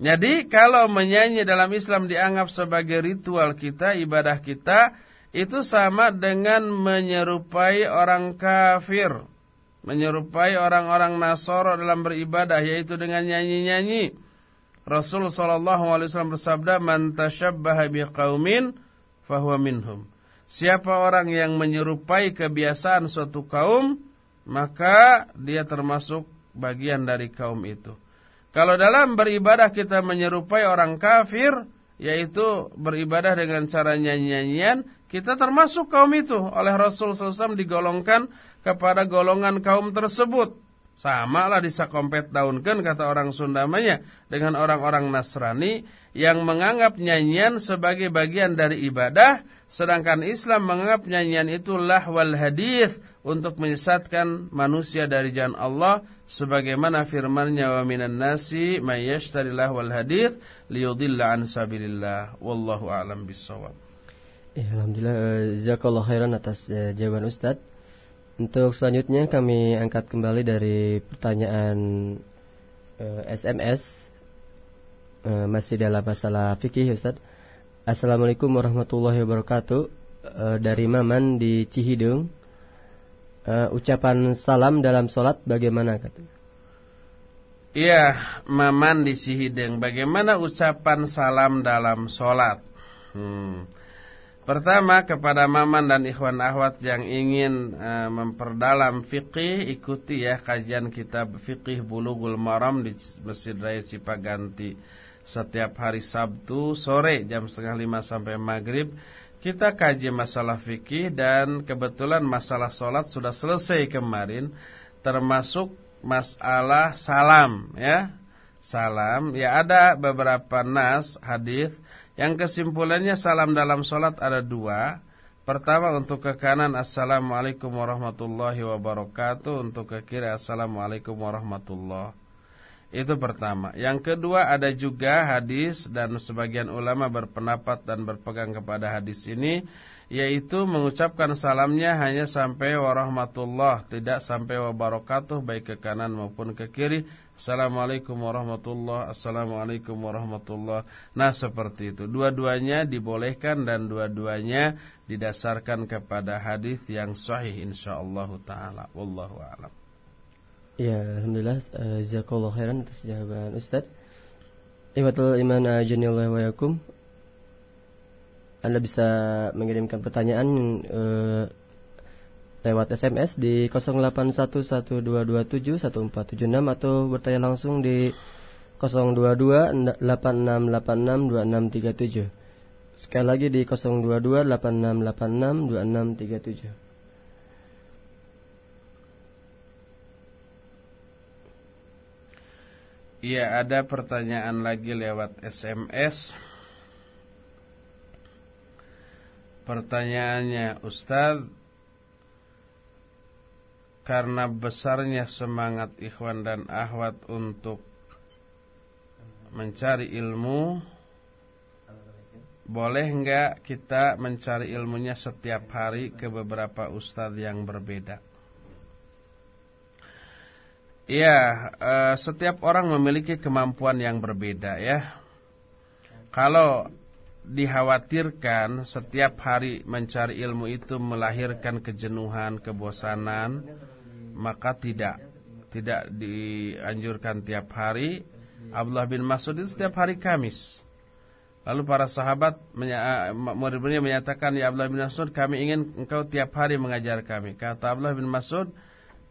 Jadi kalau menyanyi dalam Islam dianggap sebagai ritual kita ibadah kita itu sama dengan menyerupai orang kafir menyerupai orang-orang Nasoro dalam beribadah yaitu dengan nyanyi-nyanyi Rasul wasallam bersabda, "Man tashabbaha biqaumin fahuwa minhum." Siapa orang yang menyerupai kebiasaan suatu kaum, maka dia termasuk bagian dari kaum itu. Kalau dalam beribadah kita menyerupai orang kafir, yaitu beribadah dengan cara nyanyi-nyanyian, kita termasuk kaum itu. Oleh Rasul SAW digolongkan kepada golongan kaum tersebut. Sama lah disakompet daunkan kata orang Sundamanya dengan orang-orang Nasrani yang menganggap nyanyian sebagai bagian dari ibadah sedangkan Islam menganggap nyanyian itu lahwal hadith untuk menyesatkan manusia dari jalan Allah sebagaimana firman-Nya wa minan nasi may yashtari lahwal hadith liyudilla an sabilillah wallahu a'lam bissawab. Ya, alhamdulillah eh, jazakallahu khairan atas uh, jawaban Ustaz. Untuk selanjutnya kami angkat kembali dari pertanyaan eh, SMS eh, masih dalam masalah fikih Ustaz. Assalamualaikum warahmatullahi wabarakatuh. Uh, dari Maman di Cihidung. Ucapan salam dalam sholat bagaimana katanya? Iya, Maman di Cihidung. Bagaimana ucapan salam dalam sholat? Hmm. Pertama kepada maman dan ikhwan ahwat yang ingin uh, memperdalam fikih ikuti ya kajian kitab fikih Bulughul Maram di Masjid Raya Cipaganti setiap hari Sabtu sore jam setengah lima sampai maghrib. Kita kaji masalah fikih dan kebetulan masalah sholat sudah selesai kemarin termasuk masalah salam ya. Salam ya ada beberapa nas hadis yang kesimpulannya salam dalam sholat ada dua. Pertama untuk ke kanan Assalamualaikum warahmatullahi wabarakatuh. Untuk ke kiri Assalamualaikum warahmatullahi Itu pertama. Yang kedua ada juga hadis Dan sebagian ulama berpendapat dan berpegang kepada hadis ini Yaitu mengucapkan salamnya hanya sampai warahmatullah Tidak sampai wabarakatuh Baik ke kanan maupun ke kiri. Assalamualaikum warahmatullah Assalamualaikum warahmatullah. Nah seperti itu. Dua-duanya dibolehkan dan dua-duanya Didasarkan kepada hadis yang sahih insyaallah ta'ala. Wallahu a'lam. Ya Alhamdulillah uh, Jazakallah khairan atas jawaban Ustaz. Iwatul iman ajanillah wa yakum Anda bisa mengirimkan pertanyaan uh, lewat SMS di 0811227146 atau bertanya langsung di 02286862637. Sekali lagi di 02286862637. Iya ada pertanyaan lagi lewat SMS Pertanyaannya Ustadz karena besarnya semangat ikhwan dan ahwat untuk mencari ilmu boleh enggak kita mencari ilmunya setiap hari ke beberapa ustadz yang berbeda Ya, setiap orang memiliki kemampuan yang berbeda ya. Kalau dikhawatirkan setiap hari mencari ilmu itu melahirkan kejenuhan, kebosanan, maka tidak tidak dianjurkan tiap hari. Abdullah bin Mas'ud itu setiap hari Kamis. Lalu para sahabat murid-muridnya menyatakan, "Ya Abdullah bin Mas'ud, kami ingin engkau tiap hari mengajar kami." Kata Abdullah bin Mas'ud,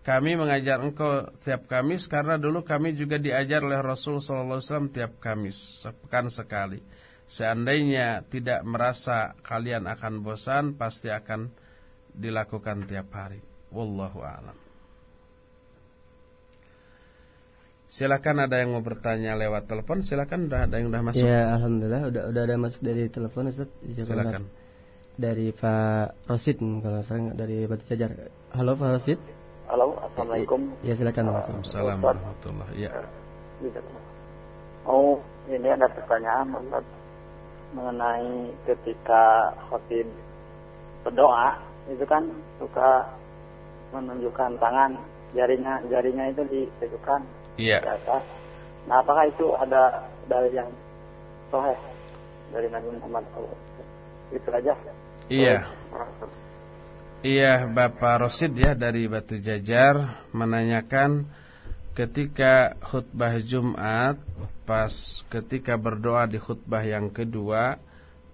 "Kami mengajar engkau tiap Kamis karena dulu kami juga diajar oleh Rasul sallallahu alaihi wasallam tiap Kamis, sepekan sekali." Seandainya tidak merasa kalian akan bosan, pasti akan dilakukan tiap hari. Wallahu a'lam. Silakan ada yang mau bertanya lewat telepon, silakan udah ada yang udah masuk. Ya, alhamdulillah udah udah ada masuk dari telepon Ustaz. Silakan. Dari Pak Rosid kalau saya dari Batu Jajar. Halo Pak Rosid. Halo, Assalamualaikum. Ya, silakan Mas. Assalamualaikum warahmatullahi Ya. Oh, ini ada pertanyaan Ustaz mengenai ketika khotib berdoa itu kan suka menunjukkan tangan jarinya jarinya itu ditegukan iya. di atas. Nah apakah itu ada dari yang soheh dari Nabi Muhammad itu aja? Iya. Iya Bapak Rosid ya dari Batu Jajar menanyakan ketika khutbah Jumat pas ketika berdoa di khutbah yang kedua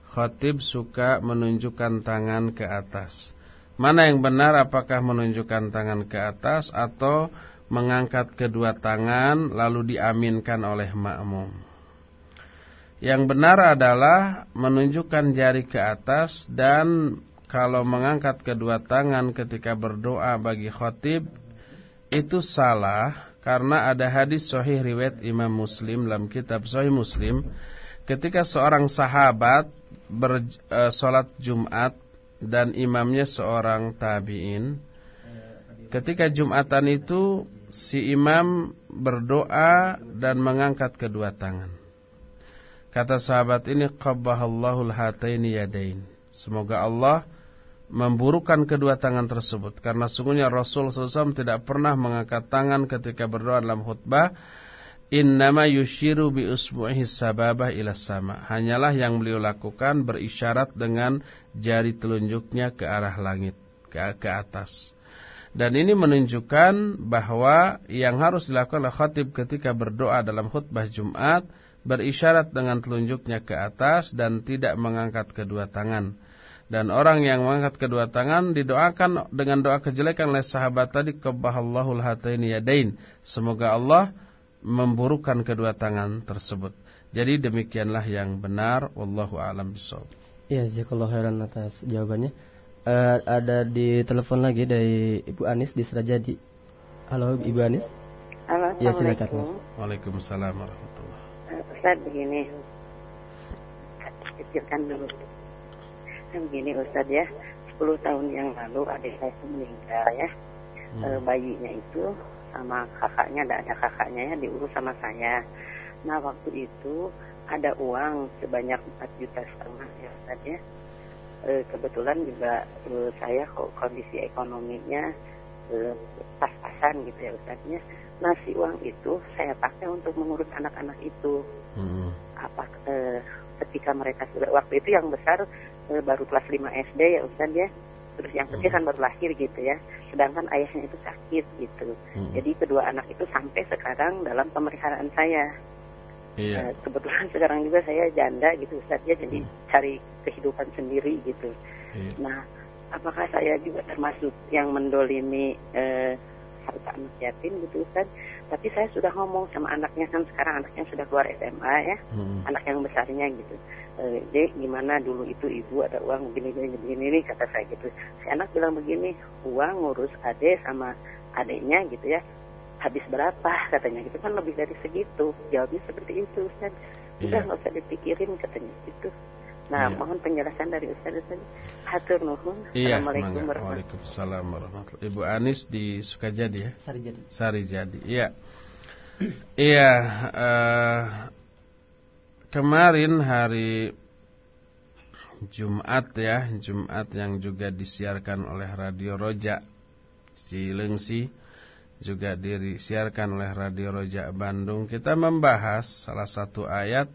khatib suka menunjukkan tangan ke atas. Mana yang benar apakah menunjukkan tangan ke atas atau mengangkat kedua tangan lalu diaminkan oleh makmum. Yang benar adalah menunjukkan jari ke atas dan kalau mengangkat kedua tangan ketika berdoa bagi khatib itu salah karena ada hadis sahih riwayat Imam Muslim dalam kitab Sahih Muslim. Ketika seorang sahabat bersolat e, Jumat dan imamnya seorang tabi'in ketika Jumatan itu si imam berdoa dan mengangkat kedua tangan. Kata sahabat ini qabbahallahu hataini yadain. Semoga Allah memburukan kedua tangan tersebut. Karena sungguhnya Rasul SAW tidak pernah mengangkat tangan ketika berdoa dalam khutbah innama yushiru bi usbu'ihi sababah ila sama. Hanyalah yang beliau lakukan berisyarat dengan jari telunjuknya ke arah langit ke, ke atas. Dan ini menunjukkan bahwa yang harus dilakukan oleh khatib ketika berdoa dalam khutbah Jumat berisyarat dengan telunjuknya ke atas dan tidak mengangkat kedua tangan dan orang yang mengangkat kedua tangan didoakan dengan doa kejelekan oleh sahabat tadi kebahallahu hataini yadain. Semoga Allah memburukan kedua tangan tersebut. Jadi demikianlah yang benar wallahu alam bisawab. Ya, jazakallahu khairan atas jawabannya. Uh, ada di telepon lagi dari Ibu Anis di Serajadi. Halo Ibu Anis. Halo, ya, silakan Mas. Waalaikumsalam warahmatullahi. Uh, Ustaz begini. Kecilkan dulu kan begini Ustadz ya. 10 tahun yang lalu adik saya itu meninggal ya. Hmm. e, bayinya itu sama kakaknya ada ada kakaknya ya diurus sama saya. Nah waktu itu ada uang sebanyak 4 juta setengah ya Ustadz ya. E, kebetulan juga e, saya kok kondisi ekonominya e, pas-pasan gitu ya Ustadznya nah si uang itu saya pakai untuk mengurus anak-anak itu. Hmm. apa e, ketika mereka sudah waktu itu yang besar Eh, baru kelas 5 SD ya Ustaz ya terus yang kecil kan baru lahir gitu ya sedangkan ayahnya itu sakit gitu hmm. jadi kedua anak itu sampai sekarang dalam pemeliharaan saya iya. uh, kebetulan sekarang juga saya janda gitu Ustaz ya jadi hmm. cari kehidupan sendiri gitu iya. nah apakah saya juga termasuk yang mendolimi uh, harta anak yatim gitu Ustaz tapi saya sudah ngomong sama anaknya kan sekarang anaknya sudah keluar SMA ya. Hmm. anak yang besarnya gitu. E, Dek gimana dulu itu ibu ada uang begini begini begini ini kata saya gitu. Si anak bilang begini uang ngurus ade sama adiknya gitu ya habis berapa? katanya gitu. Kan lebih dari segitu. Jawabnya seperti itu Ustaz. Udah iya. nggak usah dipikirin katanya gitu Nah, iya. mohon penjelasan dari Ustaz Ustaz. Hatur nuhun. Iya, Assalamualaikum warahmatullahi Waalaikumsalam warahmatullahi Ibu Anis di Sukajadi ya? Sarijadi. Sarijadi. Iya. iya, uh, kemarin hari Jumat ya, Jumat yang juga disiarkan oleh Radio Roja Cilengsi juga disiarkan oleh Radio Roja Bandung. Kita membahas salah satu ayat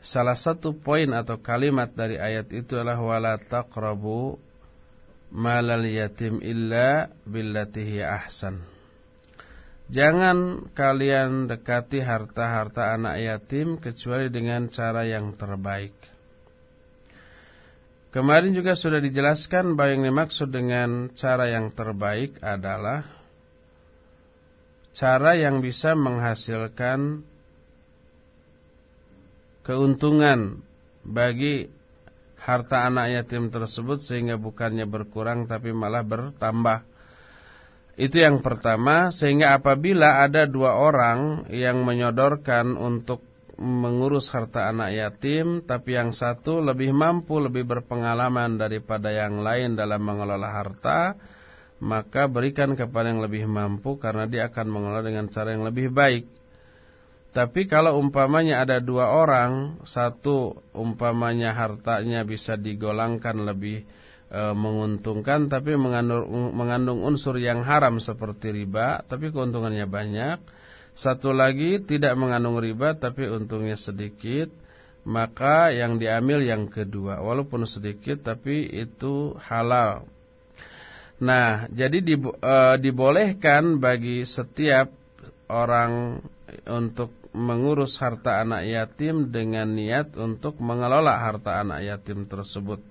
salah satu poin atau kalimat dari ayat itu adalah wala taqrabu malal yatim illa billatihi ahsan. Jangan kalian dekati harta-harta anak yatim kecuali dengan cara yang terbaik. Kemarin juga sudah dijelaskan bahwa yang dimaksud dengan cara yang terbaik adalah cara yang bisa menghasilkan keuntungan bagi harta anak yatim tersebut sehingga bukannya berkurang tapi malah bertambah. Itu yang pertama sehingga apabila ada dua orang yang menyodorkan untuk mengurus harta anak yatim tapi yang satu lebih mampu lebih berpengalaman daripada yang lain dalam mengelola harta maka berikan kepada yang lebih mampu karena dia akan mengelola dengan cara yang lebih baik tapi kalau umpamanya ada dua orang satu umpamanya hartanya bisa digolangkan lebih e, menguntungkan tapi mengandung, mengandung unsur yang haram seperti riba tapi keuntungannya banyak satu lagi tidak mengandung riba tapi untungnya sedikit, maka yang diambil yang kedua walaupun sedikit tapi itu halal. Nah, jadi e, dibolehkan bagi setiap orang untuk mengurus harta anak yatim dengan niat untuk mengelola harta anak yatim tersebut.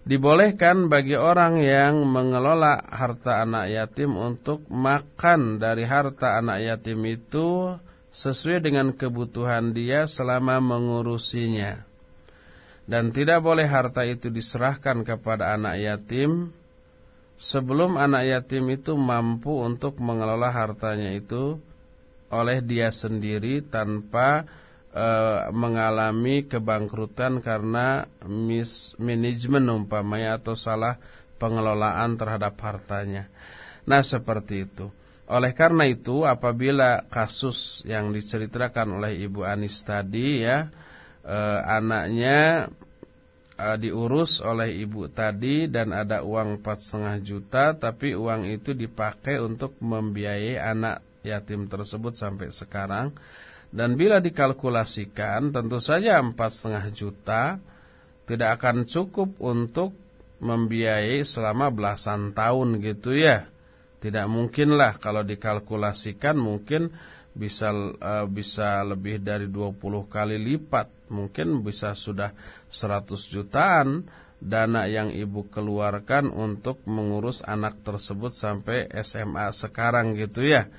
Dibolehkan bagi orang yang mengelola harta anak yatim untuk makan dari harta anak yatim itu sesuai dengan kebutuhan dia selama mengurusinya. Dan tidak boleh harta itu diserahkan kepada anak yatim sebelum anak yatim itu mampu untuk mengelola hartanya itu oleh dia sendiri tanpa e, mengalami kebangkrutan karena mismanagement umpamanya atau salah pengelolaan terhadap hartanya. Nah, seperti itu. Oleh karena itu, apabila kasus yang diceritakan oleh Ibu Anis tadi ya, e, anaknya e, diurus oleh ibu tadi dan ada uang 4,5 juta, tapi uang itu dipakai untuk membiayai anak yatim tersebut sampai sekarang dan bila dikalkulasikan tentu saja empat setengah juta tidak akan cukup untuk membiayai selama belasan tahun gitu ya. Tidak mungkinlah kalau dikalkulasikan mungkin bisa uh, bisa lebih dari 20 kali lipat. Mungkin bisa sudah 100 jutaan dana yang ibu keluarkan untuk mengurus anak tersebut sampai SMA sekarang gitu ya.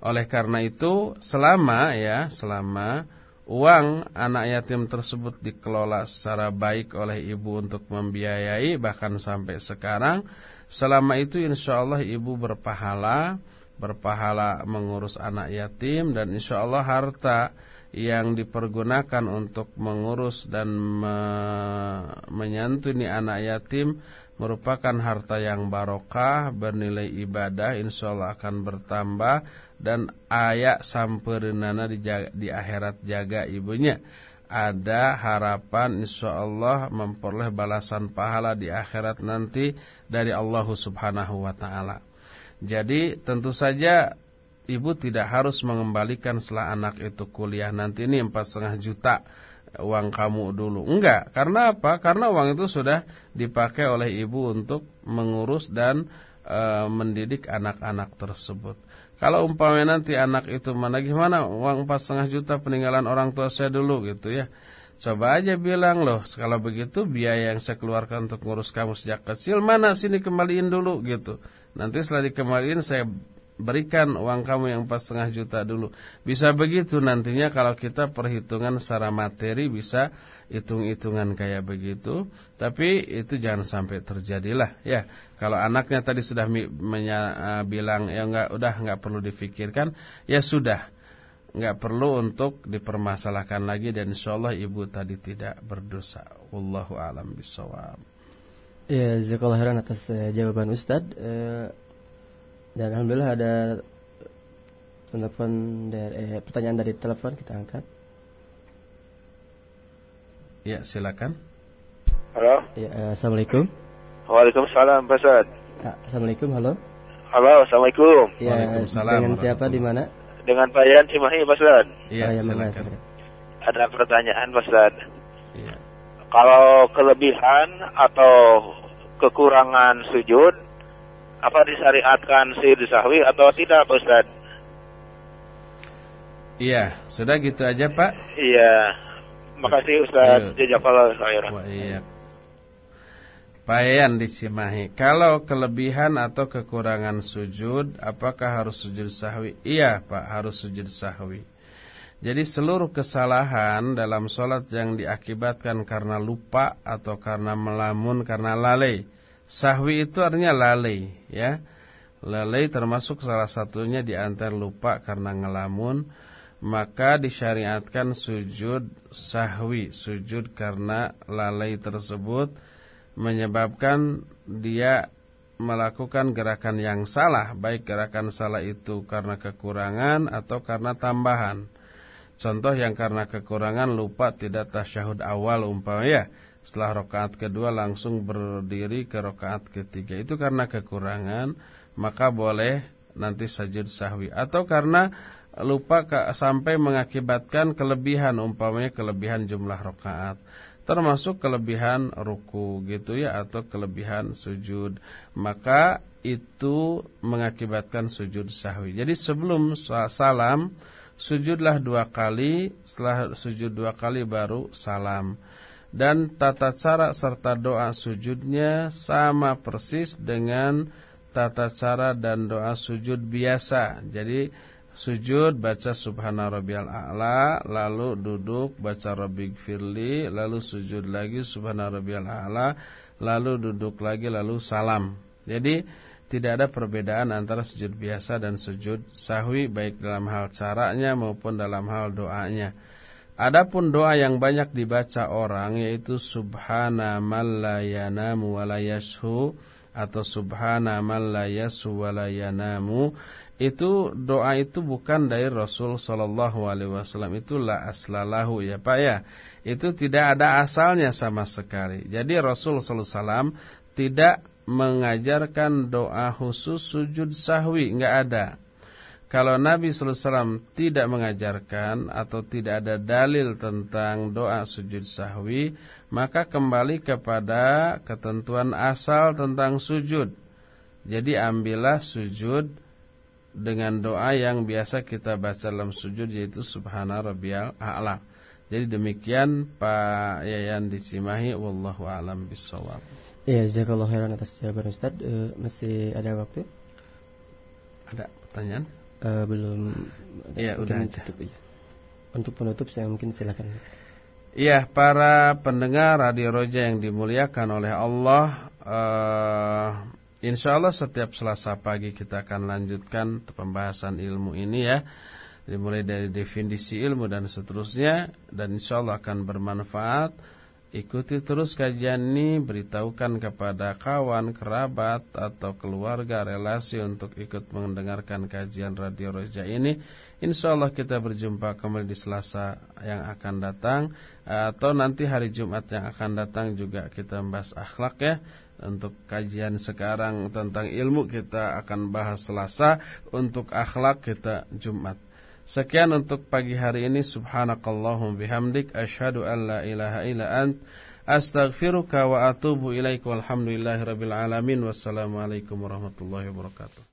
Oleh karena itu, selama ya, selama uang anak yatim tersebut dikelola secara baik oleh ibu untuk membiayai bahkan sampai sekarang, selama itu insya Allah ibu berpahala, berpahala mengurus anak yatim dan insya Allah harta yang dipergunakan untuk mengurus dan me menyantuni anak yatim merupakan harta yang barokah, bernilai ibadah, insya Allah akan bertambah dan ayak samperinana di, di akhirat jaga ibunya. Ada harapan insya Allah memperoleh balasan pahala di akhirat nanti dari Allah subhanahu wa ta'ala. Jadi tentu saja ibu tidak harus mengembalikan setelah anak itu kuliah nanti ini empat setengah juta uang kamu dulu. Enggak, karena apa? Karena uang itu sudah dipakai oleh ibu untuk mengurus dan e, mendidik anak-anak tersebut. Kalau umpamanya nanti anak itu mana gimana uang empat setengah juta peninggalan orang tua saya dulu gitu ya. Coba aja bilang loh, kalau begitu biaya yang saya keluarkan untuk ngurus kamu sejak kecil mana sini kembaliin dulu gitu. Nanti setelah dikembaliin saya berikan uang kamu yang empat setengah juta dulu. Bisa begitu nantinya kalau kita perhitungan secara materi bisa hitung-hitungan kayak begitu. Tapi itu jangan sampai terjadilah ya. Kalau anaknya tadi sudah uh, bilang ya enggak udah enggak perlu difikirkan, ya sudah. Enggak perlu untuk dipermasalahkan lagi dan insyaallah ibu tadi tidak berdosa. Wallahu alam bisawab. Ya, jazakallahu khairan atas uh, jawaban Ustaz. Uh, dan alhamdulillah ada telepon dari eh, pertanyaan dari telepon kita angkat. Ya, silakan. Halo. Ya, eh, assalamualaikum. Waalaikumsalam, Pak. Ya, assalamualaikum, halo. Halo, assalamualaikum. Ya, Waalaikumsalam. Dengan siapa di mana? Dengan Pak Yan Cimahi, Pak. Iya, oh, ya, silakan. ada pertanyaan Ustaz. Iya. Kalau kelebihan atau kekurangan sujud apa disyariatkan sujud sahwi atau tidak Pak Ustaz? Iya, sudah gitu aja Pak. Iya. Makasih Ustaz. Jazakallah khairan. Iya. Payan di Cimahi. Kalau kelebihan atau kekurangan sujud, apakah harus sujud sahwi? Iya, Pak, harus sujud sahwi. Jadi seluruh kesalahan dalam sholat yang diakibatkan karena lupa atau karena melamun, karena lalai. Sahwi itu artinya lalai, ya. Lalai termasuk salah satunya di antara lupa karena ngelamun, maka disyariatkan sujud sahwi, sujud karena lalai tersebut menyebabkan dia melakukan gerakan yang salah, baik gerakan salah itu karena kekurangan atau karena tambahan. Contoh yang karena kekurangan lupa tidak tasyahud awal umpamanya. Setelah rokaat kedua langsung berdiri ke rokaat ketiga. Itu karena kekurangan maka boleh nanti sajud sahwi. Atau karena lupa sampai mengakibatkan kelebihan umpamanya kelebihan jumlah rokaat termasuk kelebihan ruku gitu ya atau kelebihan sujud. Maka itu mengakibatkan sujud sahwi. Jadi sebelum salam sujudlah dua kali setelah sujud dua kali baru salam. Dan tata cara serta doa sujudnya sama persis dengan tata cara dan doa sujud biasa. Jadi sujud baca subhana a'la lalu duduk baca rabbik firli lalu sujud lagi subhana a'la lalu duduk lagi lalu salam. Jadi tidak ada perbedaan antara sujud biasa dan sujud sahwi baik dalam hal caranya maupun dalam hal doanya. Adapun doa yang banyak dibaca orang yaitu subhana man la yanamu wa atau subhana man la wa itu doa itu bukan dari Rasul Shallallahu Alaihi Wasallam. Itu la aslalahu ya pak ya. Itu tidak ada asalnya sama sekali. Jadi Rasul Sallallahu Alaihi Wasallam tidak mengajarkan doa khusus sujud sahwi nggak ada kalau Nabi Wasallam tidak mengajarkan atau tidak ada dalil tentang doa sujud sahwi maka kembali kepada ketentuan asal tentang sujud jadi ambillah sujud dengan doa yang biasa kita baca dalam sujud yaitu subhana rabbiyal a'la. Jadi demikian Pak Yayan di Cimahi wallahu alam. Iya, jazakallahu khairan atas jawaban Ustaz. Uh, masih ada waktu? Ada pertanyaan? Uh, belum. Iya, udah aja. Tutup, ya. Untuk penutup saya mungkin silakan. Iya, para pendengar Radio Roja yang dimuliakan oleh Allah, uh, Insya Allah setiap selasa pagi kita akan lanjutkan pembahasan ilmu ini ya Dimulai dari definisi ilmu dan seterusnya Dan insya Allah akan bermanfaat Ikuti terus kajian ini Beritahukan kepada kawan, kerabat Atau keluarga, relasi Untuk ikut mendengarkan kajian Radio Roja ini. Insya Allah kita berjumpa kembali di selasa yang akan datang Atau nanti hari Jumat yang akan datang Juga kita membahas akhlak ya. Untuk kajian sekarang tentang ilmu kita akan bahas Selasa, untuk akhlak kita Jumat. Sekian untuk pagi hari ini. Subhanakallahum bihamdik. Asyhadu an la ilaha illa ant. Astaghfiruka wa atubu ilaika walhamdulillahirabbil alamin. Wassalamualaikum warahmatullahi wabarakatuh.